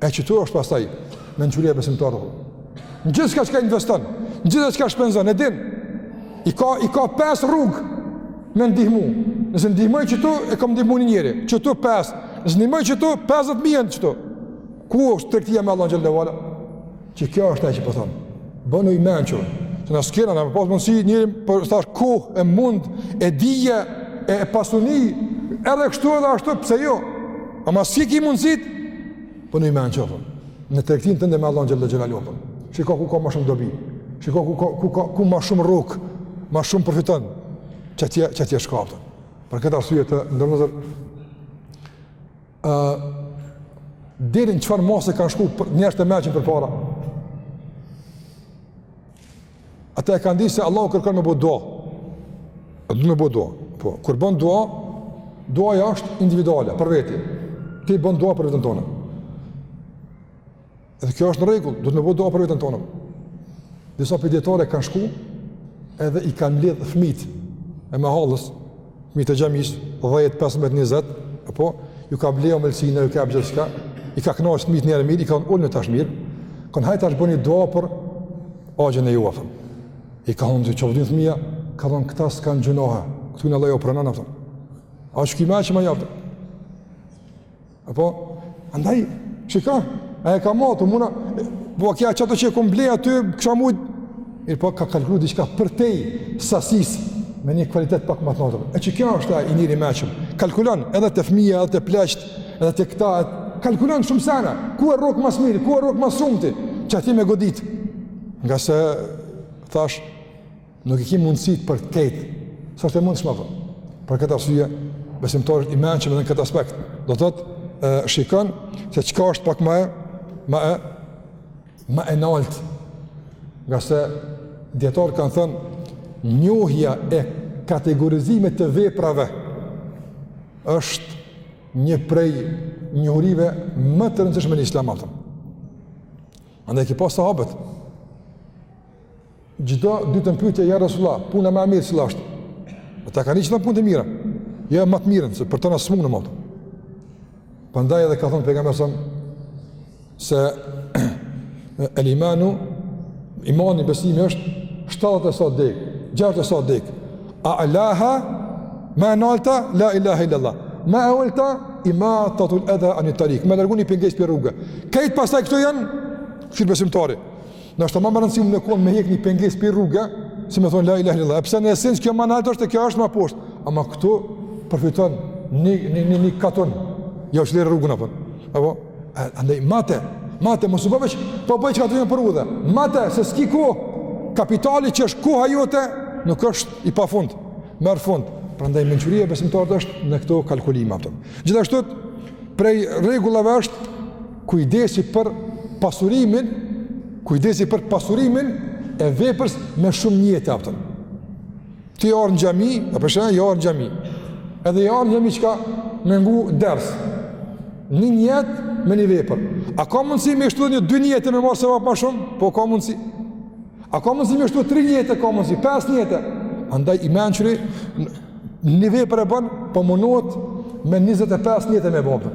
E qëtu është pastaj mençuria e besimtarit. Në gjithçka çka investon, në gjithçka shpenzon, e din, i ka, i ka pes rrugë me ndihmu. Nëse ndihmoj qëtu, e kom ndihmu një njeri, qëtu pes, nëse ndihmoj qëtu, 50.000 janë qëtu. Kjo është tregtia me Allahun xhel-le ve ala. Që kjo është ajo që po thom, bonu i mençur, se na s'kena, me pas mundësi njeri me pas tash kohë e mund, e dije, e pasuni, edhe kështu edhe ashtu, pse jo? Ama s'i ki mundësitë. Bonu i mençur, në tregtinë tënde me Allahun xhel-le xhelaluhu, kupton. Shiko ku ka ma shumë dobi, shiko ku, ku, ku ma shumë rrok, ma shumë përfiton, qatje, qatje shko, kupton. Për këtë arsye të nderuar vëllezër, E deri në çfarë mase kanë shku njerëzt e meçëm përpara? Ata e kanë ditë se Allahu kërkon me bo dua. Duhet me bo dua. Po, kur bën dua, duaja është individuale, për veti. Ti bën dua për veten tonde. Dhe kjo është në rregull, duhet të bëjë dua për veten tonë. Disa prej dijetarëve kanë shku edhe i kanë mledh fëmit e mëhallës, fëmit të xhamis, 10, 15, 20, apo ju ka ble ëmbëlsina, ju ka bo diçka, i ka kënaqur fëmit në mirë, i kanë ulën tash mirë. Ka thon hajt tash bëni dua për axhën e juj. I ka hundi çovdin fëmia, ka thon këta s'kan gjynahe. Këtyne Allahu jau pranon atë. A është ky i meçëm, apo? Apo, andaj, që ka? A e ka matë, muna, po kjo qato që e kom ble aty, kësha mujt, mirëpo ka kalkulu diçka përtej sasis, me një kvalitet pak ma të naltë. E qeky është ai njeri i meçëm? Kalkulon edhe te fmija, edhe te pleqt, edhe te këta, kalkulon shumë sena, ku e rrok ma s'miri, ku e rrok ma s'shumti, qaty me godit. Ngase, thash, Nuk e ki mundësit për krejt, s'është e mundshme ato. Për këtë arsye, besimtari i mençëm edhe në këtë aspekt, do të thotë shikon se çka është pak ma e, ma e, ma e naltë, ngase dijetarët kanë thënë, njohja e kategorizimit të veprave është një prej njohurive më të rëndësishme në islam ato. Andaj i ki pa sahabët, Çdo ditë në pytje ja Resulullah, puna më e mirë cila është? Ata kanë thon punë të mira. Jo më të mirën se për tana s'mun më. Prandaj edhe ka thënë pejgamberi alejhi selam se el imanu imani besimi është 70 e sa degë, 60 e sa degë. A'laha ma e nalta la ilahe illallah. Ma e ulta imatatul edha anit tarik. Me largu ni pengesë prej rruge. Krejt pastaj këto janë. Kqyr besimtari. Nashta ma me rëndësi mun me kon me hek ni penges prej rruge, se me thon la ilahe illallah. Edhe pse në esencë kjo ma e naltë e kjo është më poshtë, ama këtu përfiton një një një një katun. Jau ke liru rrugën apo. Apo andaj mate, mate mos u bësh, po bëj çka duhet për udhë. Mate se s'ki kohë, kapitali që është koha jote nuk është i pafund. Merr fund. Prandaj mençuria e besimtarit është në këto kalkulime ato. Gjithashtu prej rregullave është Kujdesi për pasurimin, kujdesi për pasurimin e veprës me shumë nijete apo. Ti je ardh në xhami, për shembull, je ardh në xhami. Edhe je ardh në xhami çka, me ngu ders. Një nijet me një vepër. A ka mundësi me shtu një dy nijete me marr sevap ma shumë? Po, ka mundësi. A ka mundësi me shtu tri nijete, ka mundësi, pes nijete. Andaj i mençuri, një vepër e bën, po mundohet me 25 nijete me bënë.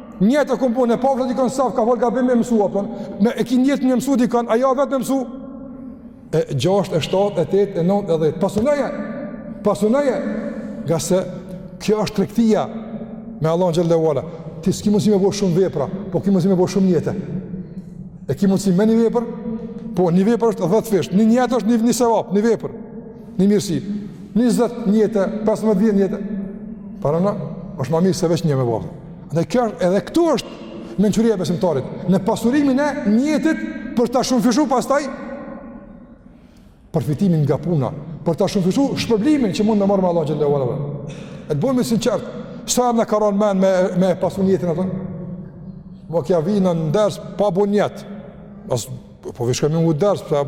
Njet kom punë, e pa dikon n'saf, ka fal gabim me mësu, a kupton, me e ki njet me mësu dikon, a ja vetë me mësu, e gjashtë, e shtatë, e tetë, e nëndë, e dhejtë, pasunoje, pasunoje, ngase kjo është tregtia me Allahun xhele ve ala, ti s'ki mundësi me bo shumë vepra, po ki mundësi me bo shumë njete, e ki mundësi me një vepër, po një vepër është dhjetëfish, një njet është një, një sevap, një vepër, një mirësi, njëzet njete, 15 njete, prandaj, është ma mirë se veç një me bërë. Dhe kjo është edhe këtu është mençuria e besimtarit, në pasurimin e njetit për ta shumëfishu pastaj përfitimin nga puna, për ta shumëfishu shpërblimin që mund të marrë me Allahun xhele ve ala. E të bohmi t'sinqertë, sa herë na ka ra n'men me me pasunu njetin, a kupton? Madje vina në ders pa bo njet. As, po vishka me ngu ders, pse...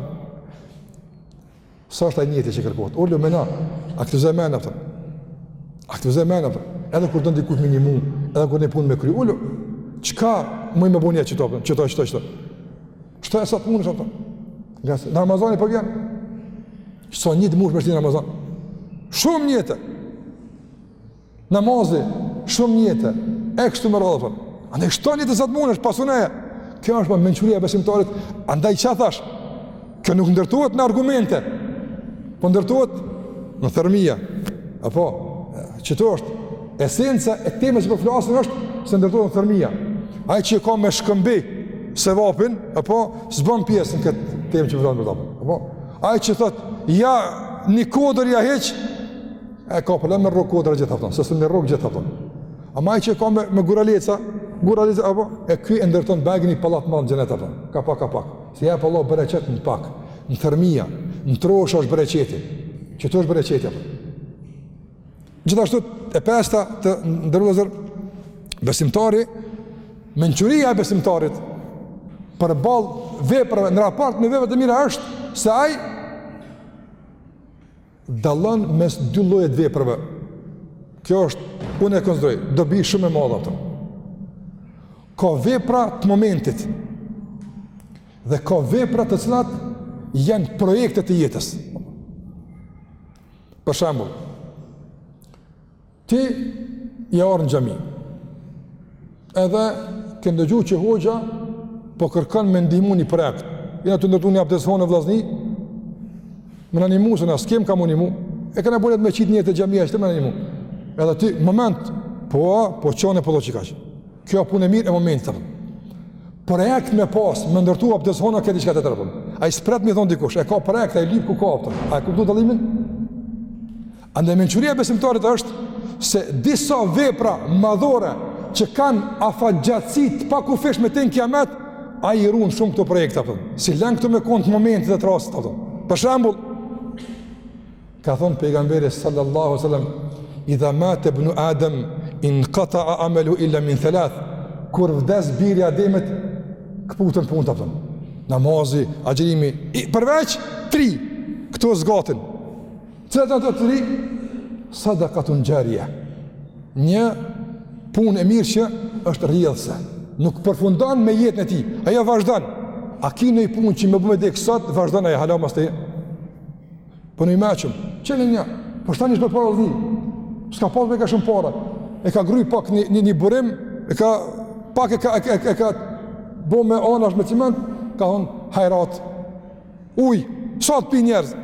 Sa është ai njeti që kërkohet? Ulu meno, aktivizoje menën. Aktivizoje menën. Edhe kur don dikuj me i nimu, edhe kur do punë me kry, ulu. Çka muj me bo njet, shto, shto, shto, shto. Shto sa t'munesh, a kupton. Na Ramazani po vjen. Sa njete munesh me shti n'Ramazan. Shumë njete. Namazi, shumë njete, e kështu me radhë. Andaj shto njete sa të mundesh, pasunoje. Kjo është mençuria e besimtarit, andaj çka thashë, kjo nuk ndërtohet në argumente, po ndërtohet në thërmija. Apo, që të është, esenca e temës që po flasim është, se ndërtohet në thërmija. Ai që e ka me shkëmbi sevapin, apo, s'bën pjesë në këtë temë që po flasim për të. Apo, ai që thotë, ja, një kodër ja hiç, E ka problem me rrok kodrën gjithë, a kupton, se s'mun e rrok gjithë, a kupton. Ama ai që ka me, me guraleca, guraleca, apo, e ky e ndërton bën një pallat madh në xhenet, a kupton, ka pak, ka pak. Se jep Allahu bereqet në pak, në thërmija, në trosha është bereqeti, këtu është bereqeti, a kupton. Gjithashtu e pesta të nderuar vëllezër, besimtari, mençuria e besimtarit, përballë veprave, në raport me veprat e mira është, se ai, dallon mes dy llojeve të veprave. Kjo është, unë e konsideroj dobi shumë e madhe, a kupton. Ka vepra të momentit, dhe ka vepra të cilat janë projekte të jetës. Për shembull, Ti je ardh në xhami, edhe ke ndëgju që hoxha po kërkon me ndihmu një projekt, jena tu ndërtu një abdeshonë vllazni, me na nimu, se na s'kemi ka me nimu, e kena bo me qit një te xhamia, është me na nimu, edhe ti, moment, po, po çon, po lo diçka, kjo punë e mirë e momentit, projekt me pas, me ndërtu abdeshonë, krejt diçka tjetër, ai s'pret me thonë dikush, e ka projekt, ai lyp ku ka, a e kupton dallimin, Andaj mençuria e besimtarit është se disa vepra madhore që kanë afatgjatësi të pakufishme tej në kiamet, ai i run shumë këto projekte apo. S'i lën këto me kon të momentit dhe të rastit apo. Për shembull, ka thonë pejgamberi sallallahu alaihi wasallam, "Idha mate bnu Adem inkata'a amelu illa min thalath." Kur vdes biri i Ademit, këputen punët apo. Namazi, agjërimi, përveç 3, këto zgatin. Cilat janë këto tri, sadakatun xharije, një punë e mirë që është rrjedhëse, nuk përfundon me jetën e tij, ajo vazhdon, a ki noj punë që me bo me dek sot, vazhdon ajo hala mas teje, po noj meqëm, që në një, po e shtin një çeshme para dhe dhim, s'ka pas me ka shumë para, e ka gërry pak një, një, një burim, e ka, pak e ka, e ka, e ka, e ka bo me anash me ciment, ka thonë hajrat, Ujë, sa të pinë njerëz?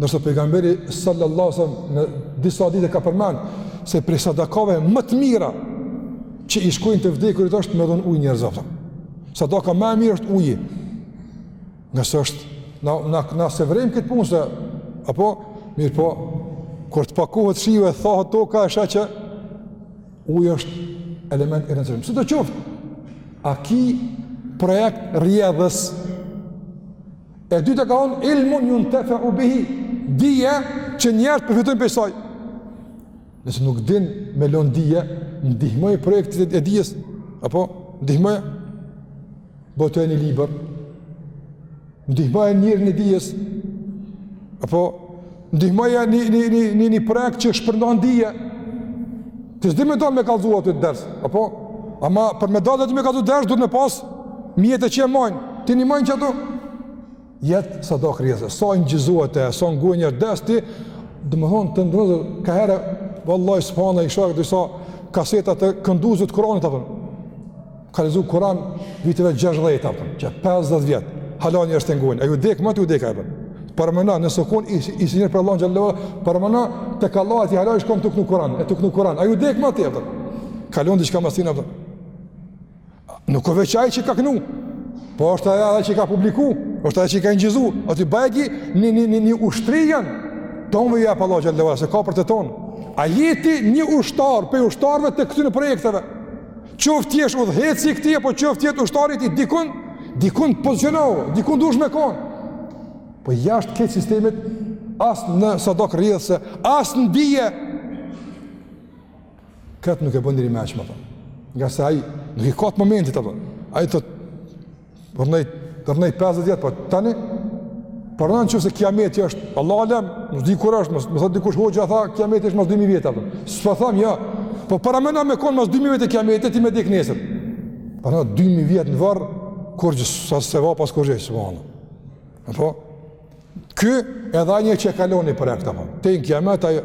Ndërsa pejgamberi sallallahu sallam në disa hadithe ka përmen se prej sadakave më të mira që i shkojnë të vdekurit është me dhonë ujë njerëz apo. Sadaka ma e mirë është uji. Ngase është, na, na, na s'e vërejmë këtë punë se, apo, mirëpo, kur të pakohet shiu e thahet toka e sheh që Uji është element i rëndësishëm. Si do qoftë, a ki projekt rrjedhës? E dyta ka thonë ilmun juntefeu bihi, dije që njerzt përfitojnë prej saj. Nëse nuk din me lonë dije, ndihmoji projektet e dijes, apo ndihmoj Botoje një libër, ndihmoje njerin e dijes, apo ndihmoje një, një, një, një, një projekt që shpërndan dije, ti s'di me dalë me kallzu aty ders, apo, ama për me dalë edhe ti me kallzu ders, duhet me pas mjete që e majnë, ti nimoji qato, Jet sa do krijesa, sa inçizohet e, sa ngojnë njerzit, domthon të ndrozë nganjëherë vallahi subhana i shoh disa kaseta të kënduesit të Kur'anit apo. Ka lexu Kur'an viteve 60 apo, që 50 vjet. Hala njerzit e ngojnë. Ai u dek moti u dek apo. Paramendo nëse u kon i sinqertë për Allah xhallahu, paramendo te Allahu hala i shkon tu knu Kur'an, e tu knu Kur'an. Ai u dek moti apo. Ka lon diçka mas vete apo. Nuk o veç aj që ka knu, po është aj edhe që i ka publiku, është aj që i ka inçizu, aty bajagi një, një, një, një ushtri janë, tonëve jau jep Allah xhel-le ve ala, se ka për të tonë. A je ti një ushtar, pej ushtarëve të këtyne projekteve, qoftë t'jesh udhëheqësi i këtij, apo qoftë tjetë ushtarit i dikun, dikun të pozionohë, dikun dush me konë. Po jashtë këtij sistemit, as në sadakë rrjedhëse, as në dije, Këtë nuk e bon njeri me açma, t'thonë. Nga se ai nuk i ka atë moment, apo. Ai të vërnej, vërnej 50 vjetë, por po tani, pranon që se kiameti është, Allahu alem, nuk di kur është, më thotë dikush hoxha, tha, kiameti është mas 2000 vjetë, apo. S'po tham, ja, po paramena me konë mas 2000 vjetëve kiameti, ti me dekë nesër. Pranon, 2000 vjetë në varr, kur që sa se va pas kur që e së vanë. Apo? Ky edhe një që kaloni për e këta, po. Te në kiamet, ajo,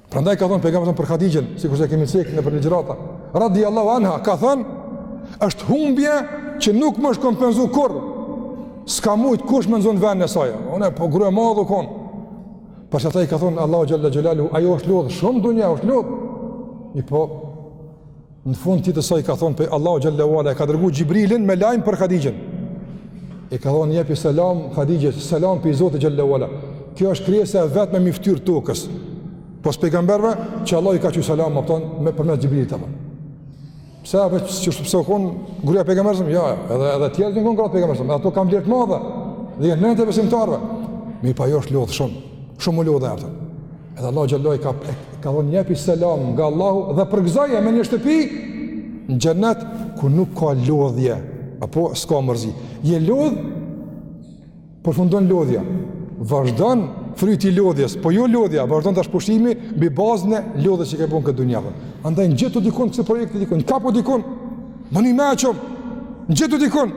Prandaj ka thonë pejgamberi për Hadixhen, sikur se kemi cek nëpër ligjërata, radhiyallahu anha ka thonë, është humbje që nuk më është kompenzu kurr, s'ka mujt kush me nxon vendin e saj. U kon po grua e madhe u kon. Për qashtu ata i ka thonë Allahu xhalla xhelalu, ajo është lodh shumë n'dunja, është lodh. I po Në fund të jetës saj i ka thonë Allahu xhelle ve ala, e ka dërgu Xhibrilin me lajm për Hadixhen. I ka thonë jepi selam Hadixhes, selam prej Zotit xhelle ve ala. Kjo është krijesa e vetme mi ftyrë tokës. Pos pejgamberve, që Allahu i ka çu selam me thon me përmes Xhibrilit përmes. Pse apo që është pse u kon gruaja e pejgamberit? Jo, ja, edhe edhe tjera u kon gruaja e pejgamberit, ato kanë vlerë të madhe. Dhe janë nënat e besimtarëve. Mirëpo ajo është lodh shumë. Shumë u lodh ato. Edhe Allahu xhelle i ka, ka thonë jepi selam nga Allahu dhe përgëzoje me një shtëpi në xhennet ku nuk ka lodhje, apo s'ka mërzi. Je lodh, përfundon lodhja, vazhdon fryti i lodhjes, po jo lodhja, vazhdon tash pushimi, mbi bazën e lodhjes që ke bo n'këtë dunja. Andaj ngjitu dikun, ksi projekti dikun, kapu dikun, me një mëçëm, ngjitu dikun,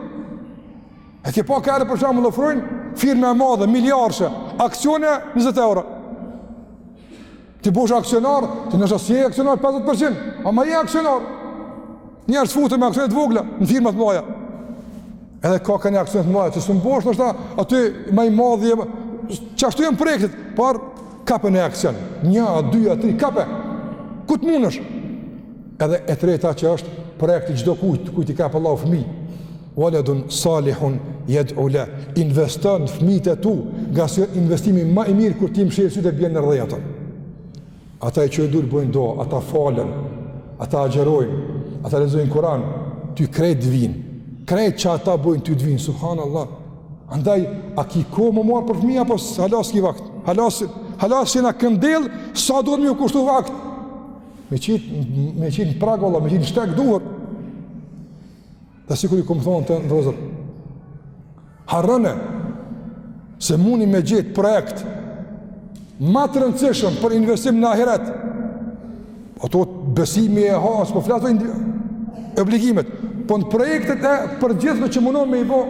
E ke pa kur për shembull ofrojnë, firma e madhe, miliardshe, aksione 20 euro. Ti bosh aksionar, ti nashta s'je aksionar 50%, ama je aksionar. Njerëz futen me aksione t'vogla, në firma t'mdhaja. Edhe ka ka aksione t'mdhaja, ti s'bohesh nashta aty ma i madhi, qashtu janë projektet, por kape një aksion, një, dy, a tri, kape, ku të mundesh? Edhe e treta që është projekti i çdokujt, kujt i ka dhanë Allahu fëmi, Waladun salihun yad'u la. Investo në fëmijët e tu, nga se investimi ma i mirë kur t'i mshel sytë bjen n'erë ajo. Ata e çojnë durt bojnë dua, ata falen, ata agjerojnë, ata lexojnë Kur'an, ty krejt t'vijnë. Krejt që ata bojnë ty t'vijnë, subhanallah. Andaj a ki kohë m'u marr me fëmijë apo hala s'ki vakt? Hala, hala s'ki. Na u këndell sa duhet me ju kushtu vakt. Me qit me i qit n'prag valla, me i qit n'shteg duhet. Dhe sikur i kom thonë të nderuar vllezër, harrone se muni me gjetë projekt ma të rëndësishëm për investim në ahiret. O të besimi e ha, s'po flas obligimet, po në projektet e përgjithshme që mundon me i bo,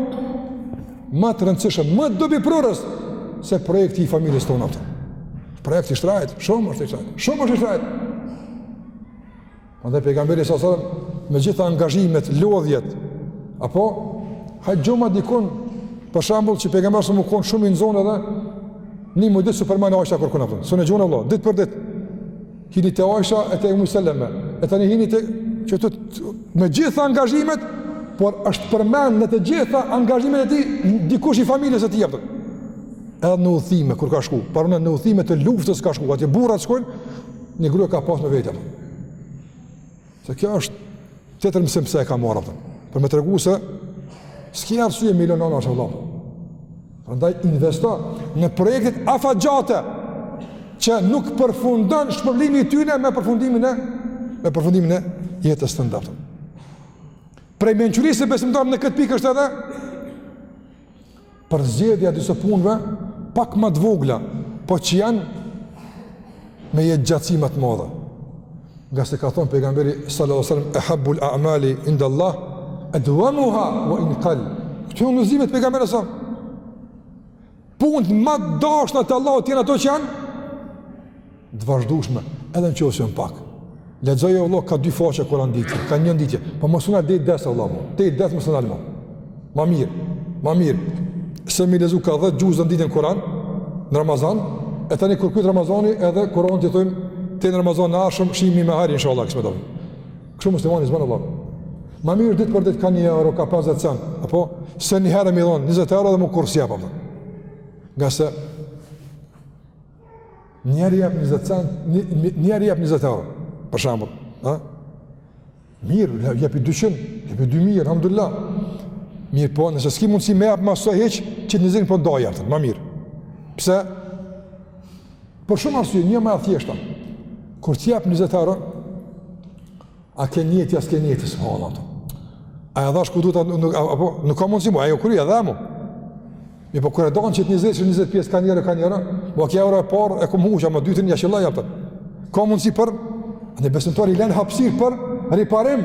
ma të rëndësishëm, ma dobiprurës, se projekti i familjes tonë, a kupton. Projekt i shtrajt, shumë është i shtrajt, shumë është i shtrajt. Andaj pejgamberi sa sa me gjitha angazhimet, lodhjet, apo ha, gjoma dikun, për shembull që pejgamberi u konë shumë i nxonë edhe, një muj ditë s'u përmen Aisha kërkun, a kupton, s'e gjon o vlla, ditë për ditë, hini te Aisha e te Umu Seleme, e tani hini te, që të, me gjitha angazhimet, por është përmend në të gjitha angazhimet e tij dikush i familjes së tij, a kupton, edhe në udhtime kur ka shku, pra në udhtime të luftës ka shku, atje burrat shkojnë Një grua ka pas me vete, për. Se kjo është tjetër mësim pse e ka marrë, a kupton. Për me tregu se, s'ki arsye me i lon anash, vlla. Prandaj investo në projektet afatgjate, që nuk përfundon shpërblimi i tyne me përfundimin e, me përfundimin e jetës tënde, a kupton. Prej mençurisë së besimtarit në këtë pikë është edhe, përzgjedhja e disa punëve pak ma të vogla, po që janë me jetëgjatësi ma të madhe. Nga se ka thonë pejgamberi sallallahu alajhi wasallam ehabbul a'mali inda Allah adwamuha wa in qal. Këto janë udhëzimet e pejgamberit sa. Punët ma të dashna te Allahu janë ato që janë Të vazhdueshme, edhe në qoftë se janë pak. Lexoje o vëllai ka dy faqe Kur'an ditë, ka një ditë, po mos u nal deri t'des o vëllai. Te desa mos u nal më. Ma mirë, ma mirë. Se me i lexu ka 10 xhuzë në ditën Kur'an në Ramazan, e tani kur kryhet Ramazani edhe Kur'anit i thon te në Ramazan e ardhshëm shihemi me hajr inshallah kështu do. Kështu muslimani s'ban vlla. Ma mirë ditë për ditë ka një euro, ka 50 cent, apo se një herë me i dhon 20 euro dhe më kursi apo. Nga se Njëri jep 20 cent, njëri jep 20 euro, për shembull, ha? Mirë, jepi 200, jepi 2000, alhamdulillah. Mirë, po nëse s'ki mundsi me jap më sa hiç, që të nizin po doj atë, më mirë. Pse? Për shumë arsye, një më e thjeshta. Kur ti jep 20 euro, a ke nijet a s'ke nijet s'hon atë. A e dhash ku duhet apo nuk ka mundsi më, ajo u kry, e dhe më. Mirëpo kur e dan qet 20 në 20 pjesë ka një euro ka një euro, po kjo euro e parë e kom huq ama të dytën ja qëlloj, a kupton. Ka mundsi prandaj besimtari lën hapësirë për riparim,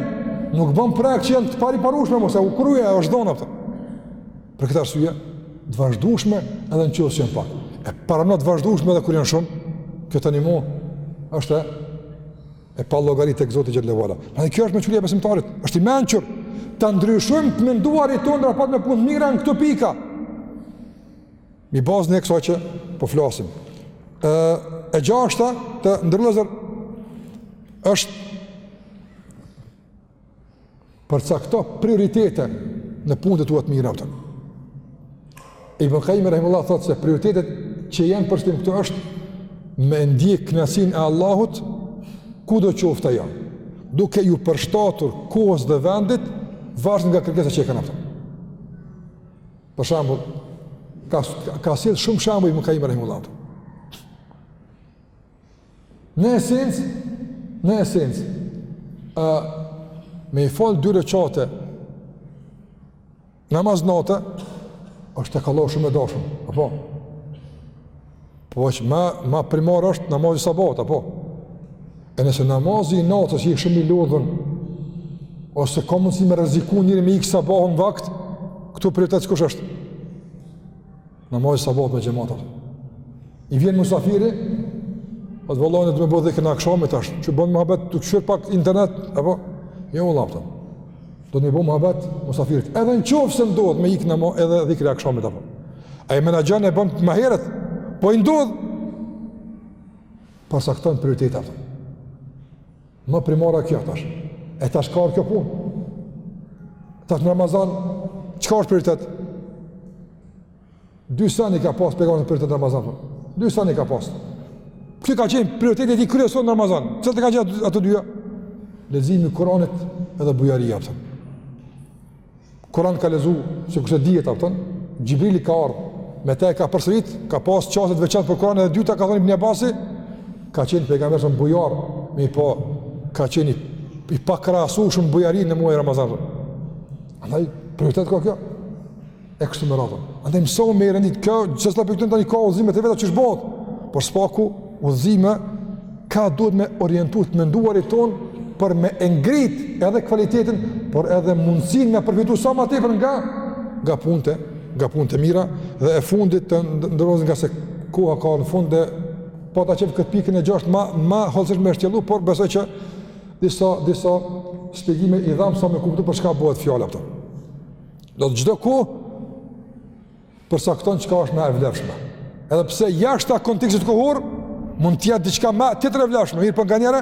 nuk bën prak që janë të pariparushme ose u kry e është dhon, a kupton. Për këtë arsye të vazhdueshme edhe në qoftë se janë pak. E para në të vazhdueshme edhe kur janë shumë, kjo tani më është e pallogaritë tek Zoti xhel-le ve ala. Prandaj kjo është mençuria e besimtarit, është i mençur ta ndryshojmë të menduarit tonë raport me punët e mira në këto pika. Mbi bazën e kësaj që po flasim. Ë e gjashta të nderum vllezër është Përcakto prioritete në punët e tua të mira, a kupton. Ibn Qayyim rahimullahu thotë se prioritetet që janë për shtim këtu është me ndjek kënaqësinë e Allahut kudo qoftë ajo, duke iu përshtatur kohës dhe vendit varet nga kërkesa që e ka, a kupton. Për shembull, ka ka sjell shumë shembuj Ibn Qayyim rahimullahu. Në esencë, në esencë, ë me i fal dy reqate namaz nate është tek Allahu shumë e dashur, apo? Po është ma ma primar është namazi i sabahut, apo? E nëse namazi i natës je shumë i lodhur ose ka mundësi me rreziku njeri me ik sabahun vakt, këtu prioritet kush është? Namazi i sabahut me xhemat. I vjen musafiri, thot vëlla unë du me bo dhikrin e akshamit tash, që bën muhabet tu kqyr pak internet apo jo vëlla, a kupton. Do me i bo muhabet musafirit. Edhe në qoftë se ndodh me ik namaz edhe dhikri i akshamit apo. Ai menaxhon e bën ma herët, po i ndodh përcakton prioritete, a kupton. Më primare kjo tash. E tash ka kjo punë. Tash në Ramazan, çka është prioritet? Dy sene i ka pas pejgamberi alejhi selam prioritet në Ramazan. Dy sene i ka pas. Kjo ka qenë prioriteti i tij kryesor në Ramazan. Cilat kanë qenë ato dyja? Leximi i Kur'anit edhe bujaria, a kupton. Kur'an ka lexu, sikurse dihet a kupton, Xhibrili ka ardhë, me te ka përsërit, ka pas qasje të veçantë për Kur'an edhe e dyta ka thonë Ibn Abasi, ka qenë pejgamberi alejhi selam bujar, mirëpo, ka qenë i, i pakrahasushëm në bujari në muaj Ramazan. Andaj, prioritet ka kjo, e kështu me radhë. Andaj, mëso me i rendit, kjo çështje, a kupton, tani ka udhëzimet e veta qysh bohet, por s'paku, Udhëzime ka duhet me orientu të menduarit tonë për me e ngrit edhe kvalitetin, por edhe mundësinë me përfitu sa ma tepër nga, nga punët e, nga punët e mira, dhe e fundit të nderum vllezër ngase koha kah në fund, e pata qef këtë pikën e gjashtë ma, ma hollësisht me shtjellu, por besoj që disa, disa shpjegime i dhamë sa me kuptu për çka bëhet fjalë, a kupton. Do të çdo kohë, përcakton çka është më e vlefshme. Edhe pse jashtë kontekstit kohor mund të jetë diçka më tjetër e vlefshme, mirëpo nganjëherë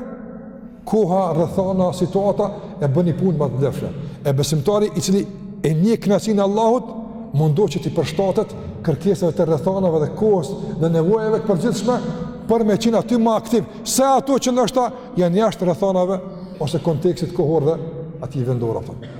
koha rrethana situata e bën një punë më të vlefshme. E besimtari i cili e ndjek kënaqësinë e Allahut mundohet që t'i përshtatet kërkesave të rrethanave dhe kohës dhe nevojave të përgjithshme për me qenë aty më aktiv se ato që ndoshta janë jashtë rrethanave ose kontekstit kohor dhe atij vendor, a kupton.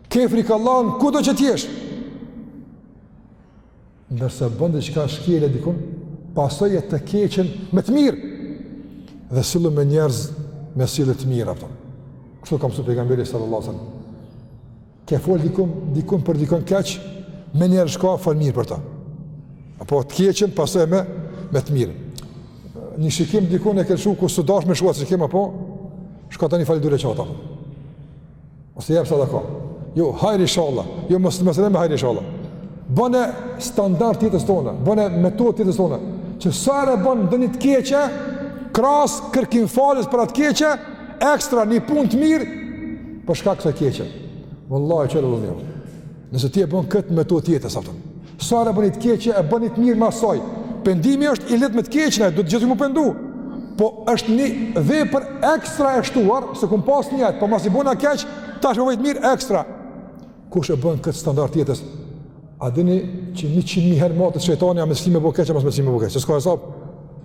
Ke frikë Allahun kudo që t'jesh. Nëse bën diçka shkelje dikun, pasoje të keqen me të mirë. Dhe sillu me njerëz me sjellje të mirë, a kupton. Kështu ka thënë pejgamberi sallallahu sallam. Ke fol dikun, dikun për dikun keq, menjëherë shko fol mirë për ta. Apo të keqen, pasoje me, me të mirë. Një shikim dikun e ke lëshu ku s'është dashtë me lëshu atë shikim, apo shko tani fal dy reqate. A kupton. Ose jep sadaka. Jo, hajri inshallah. Jo mos mos rri me hajri inshallah. Bëne standard t'jetës tonë, bëne metodë t'jetës tonë. Që sa herë e bën ndonjë të keqe, krahas kërkimfaljes për atë keqe, ekstra një punë të mirë për shkak t'ksaj keqe. Wallahi çfarë do të thonë. Nëse ti e bën këtë metodë të jetës, a kupton. Sa herë e bën një të keqe, e bën një të mirë mas asaj. Pendimi është i lidhur me të keqen, duhet gjithë me u pendu. Po është një vepër ekstra e shtuar, se s'kum pas nijet, po masi bëna keq, tash e bëj t'mirë ekstra. Kush e bën këtë standard të jetës? A dini që 100 mijë herë matet shejtani a me shti me bo keq a mos me shti me bo keq? S'ka hesap.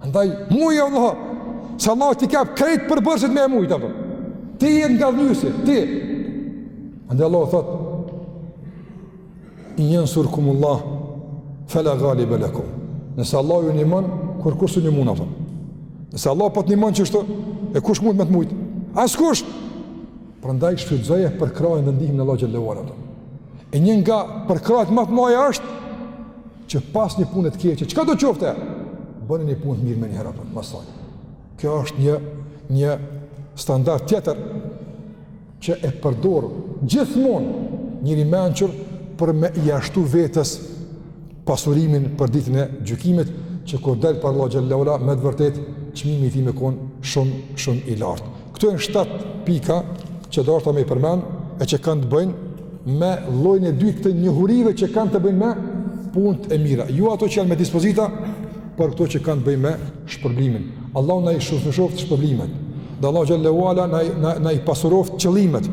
Andaj, muje, Allah, se Allah t'i ka krejt përbërësit me e mujtë, a kupton. Ti je ngadhnjysi, ti. Andaj Allahu thotë, in jensurkumullah, fela galibe lekum. Nëse Allah ju nimon, kurkush s'ju mun, a kupton. Nëse Allah po të nimon qeshtu, e kush mund me të mujtë? Askush! Prandaj, shfrytëzoje përkrahjen dhe ndihmën e Allahut xhelle ve ala, a kupton. E një nga përkrahjet më të mdhaja është, që pas një pune të keqe, çkado qoftë, bën një punë të mirë menjëherë, a kupton, mas saj. Kjo është një, një standard tjetër që e përdor gjithmonë njeri i mençur për me ia shtu vetes pasurimin për ditën e gjykimit që kur del para Allahut xhelle ve ala me të vërtetë çmimi i tij me kon shumë, shumë i lartë. Këto janë shtatë pika që deshta me i përmend e që kanë të bëjnë me llojin e dytë të njohurive që kanë të bëjnë me punët e mira, jo ato që janë me dispozita, por këto që kanë të bëjnë me shpërblimin. Allahu na i shumëfishoftë shpërblimet. Dhe Allahu xhelle ve ala na na na i pastroftë qëllimet.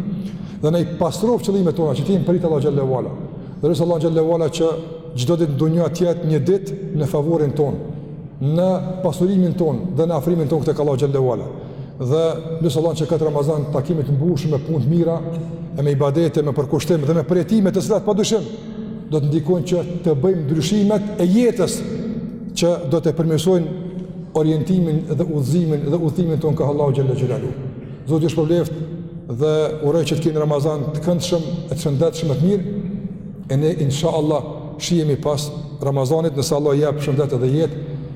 Dhe na i pastroftë qëllimet tona që t'jenë për Allahun xhelle ve ala. Dhe lus Allahun xhelle ve ala që çdo ditë n'dunja t'jetë një ditë në favorin tonë, në pasurimin tonë dhe në afrimin tonë tek Allahu xhelle ve ala. dhe lus Allahun që këtë Ramazan takimi të mbushet me punë të mira e me ibadete, me përkushtim dhe me përjetime të cilat padyshim do të ndikojnë që të bëjmë ndryshimet e jetës që do të përmirësojnë orientimin dhe udhëzimin dhe udhëtimin tonë kah Allahu xhele xhelaluhu. Zoti ju shpërbleftë dhe uroj që të keni Ramazan të këndshëm e të shëndetshëm e të mirë. E ne inshallah shihemi pas Ramazanit nëse Allahu jep shëndet edhe jetë.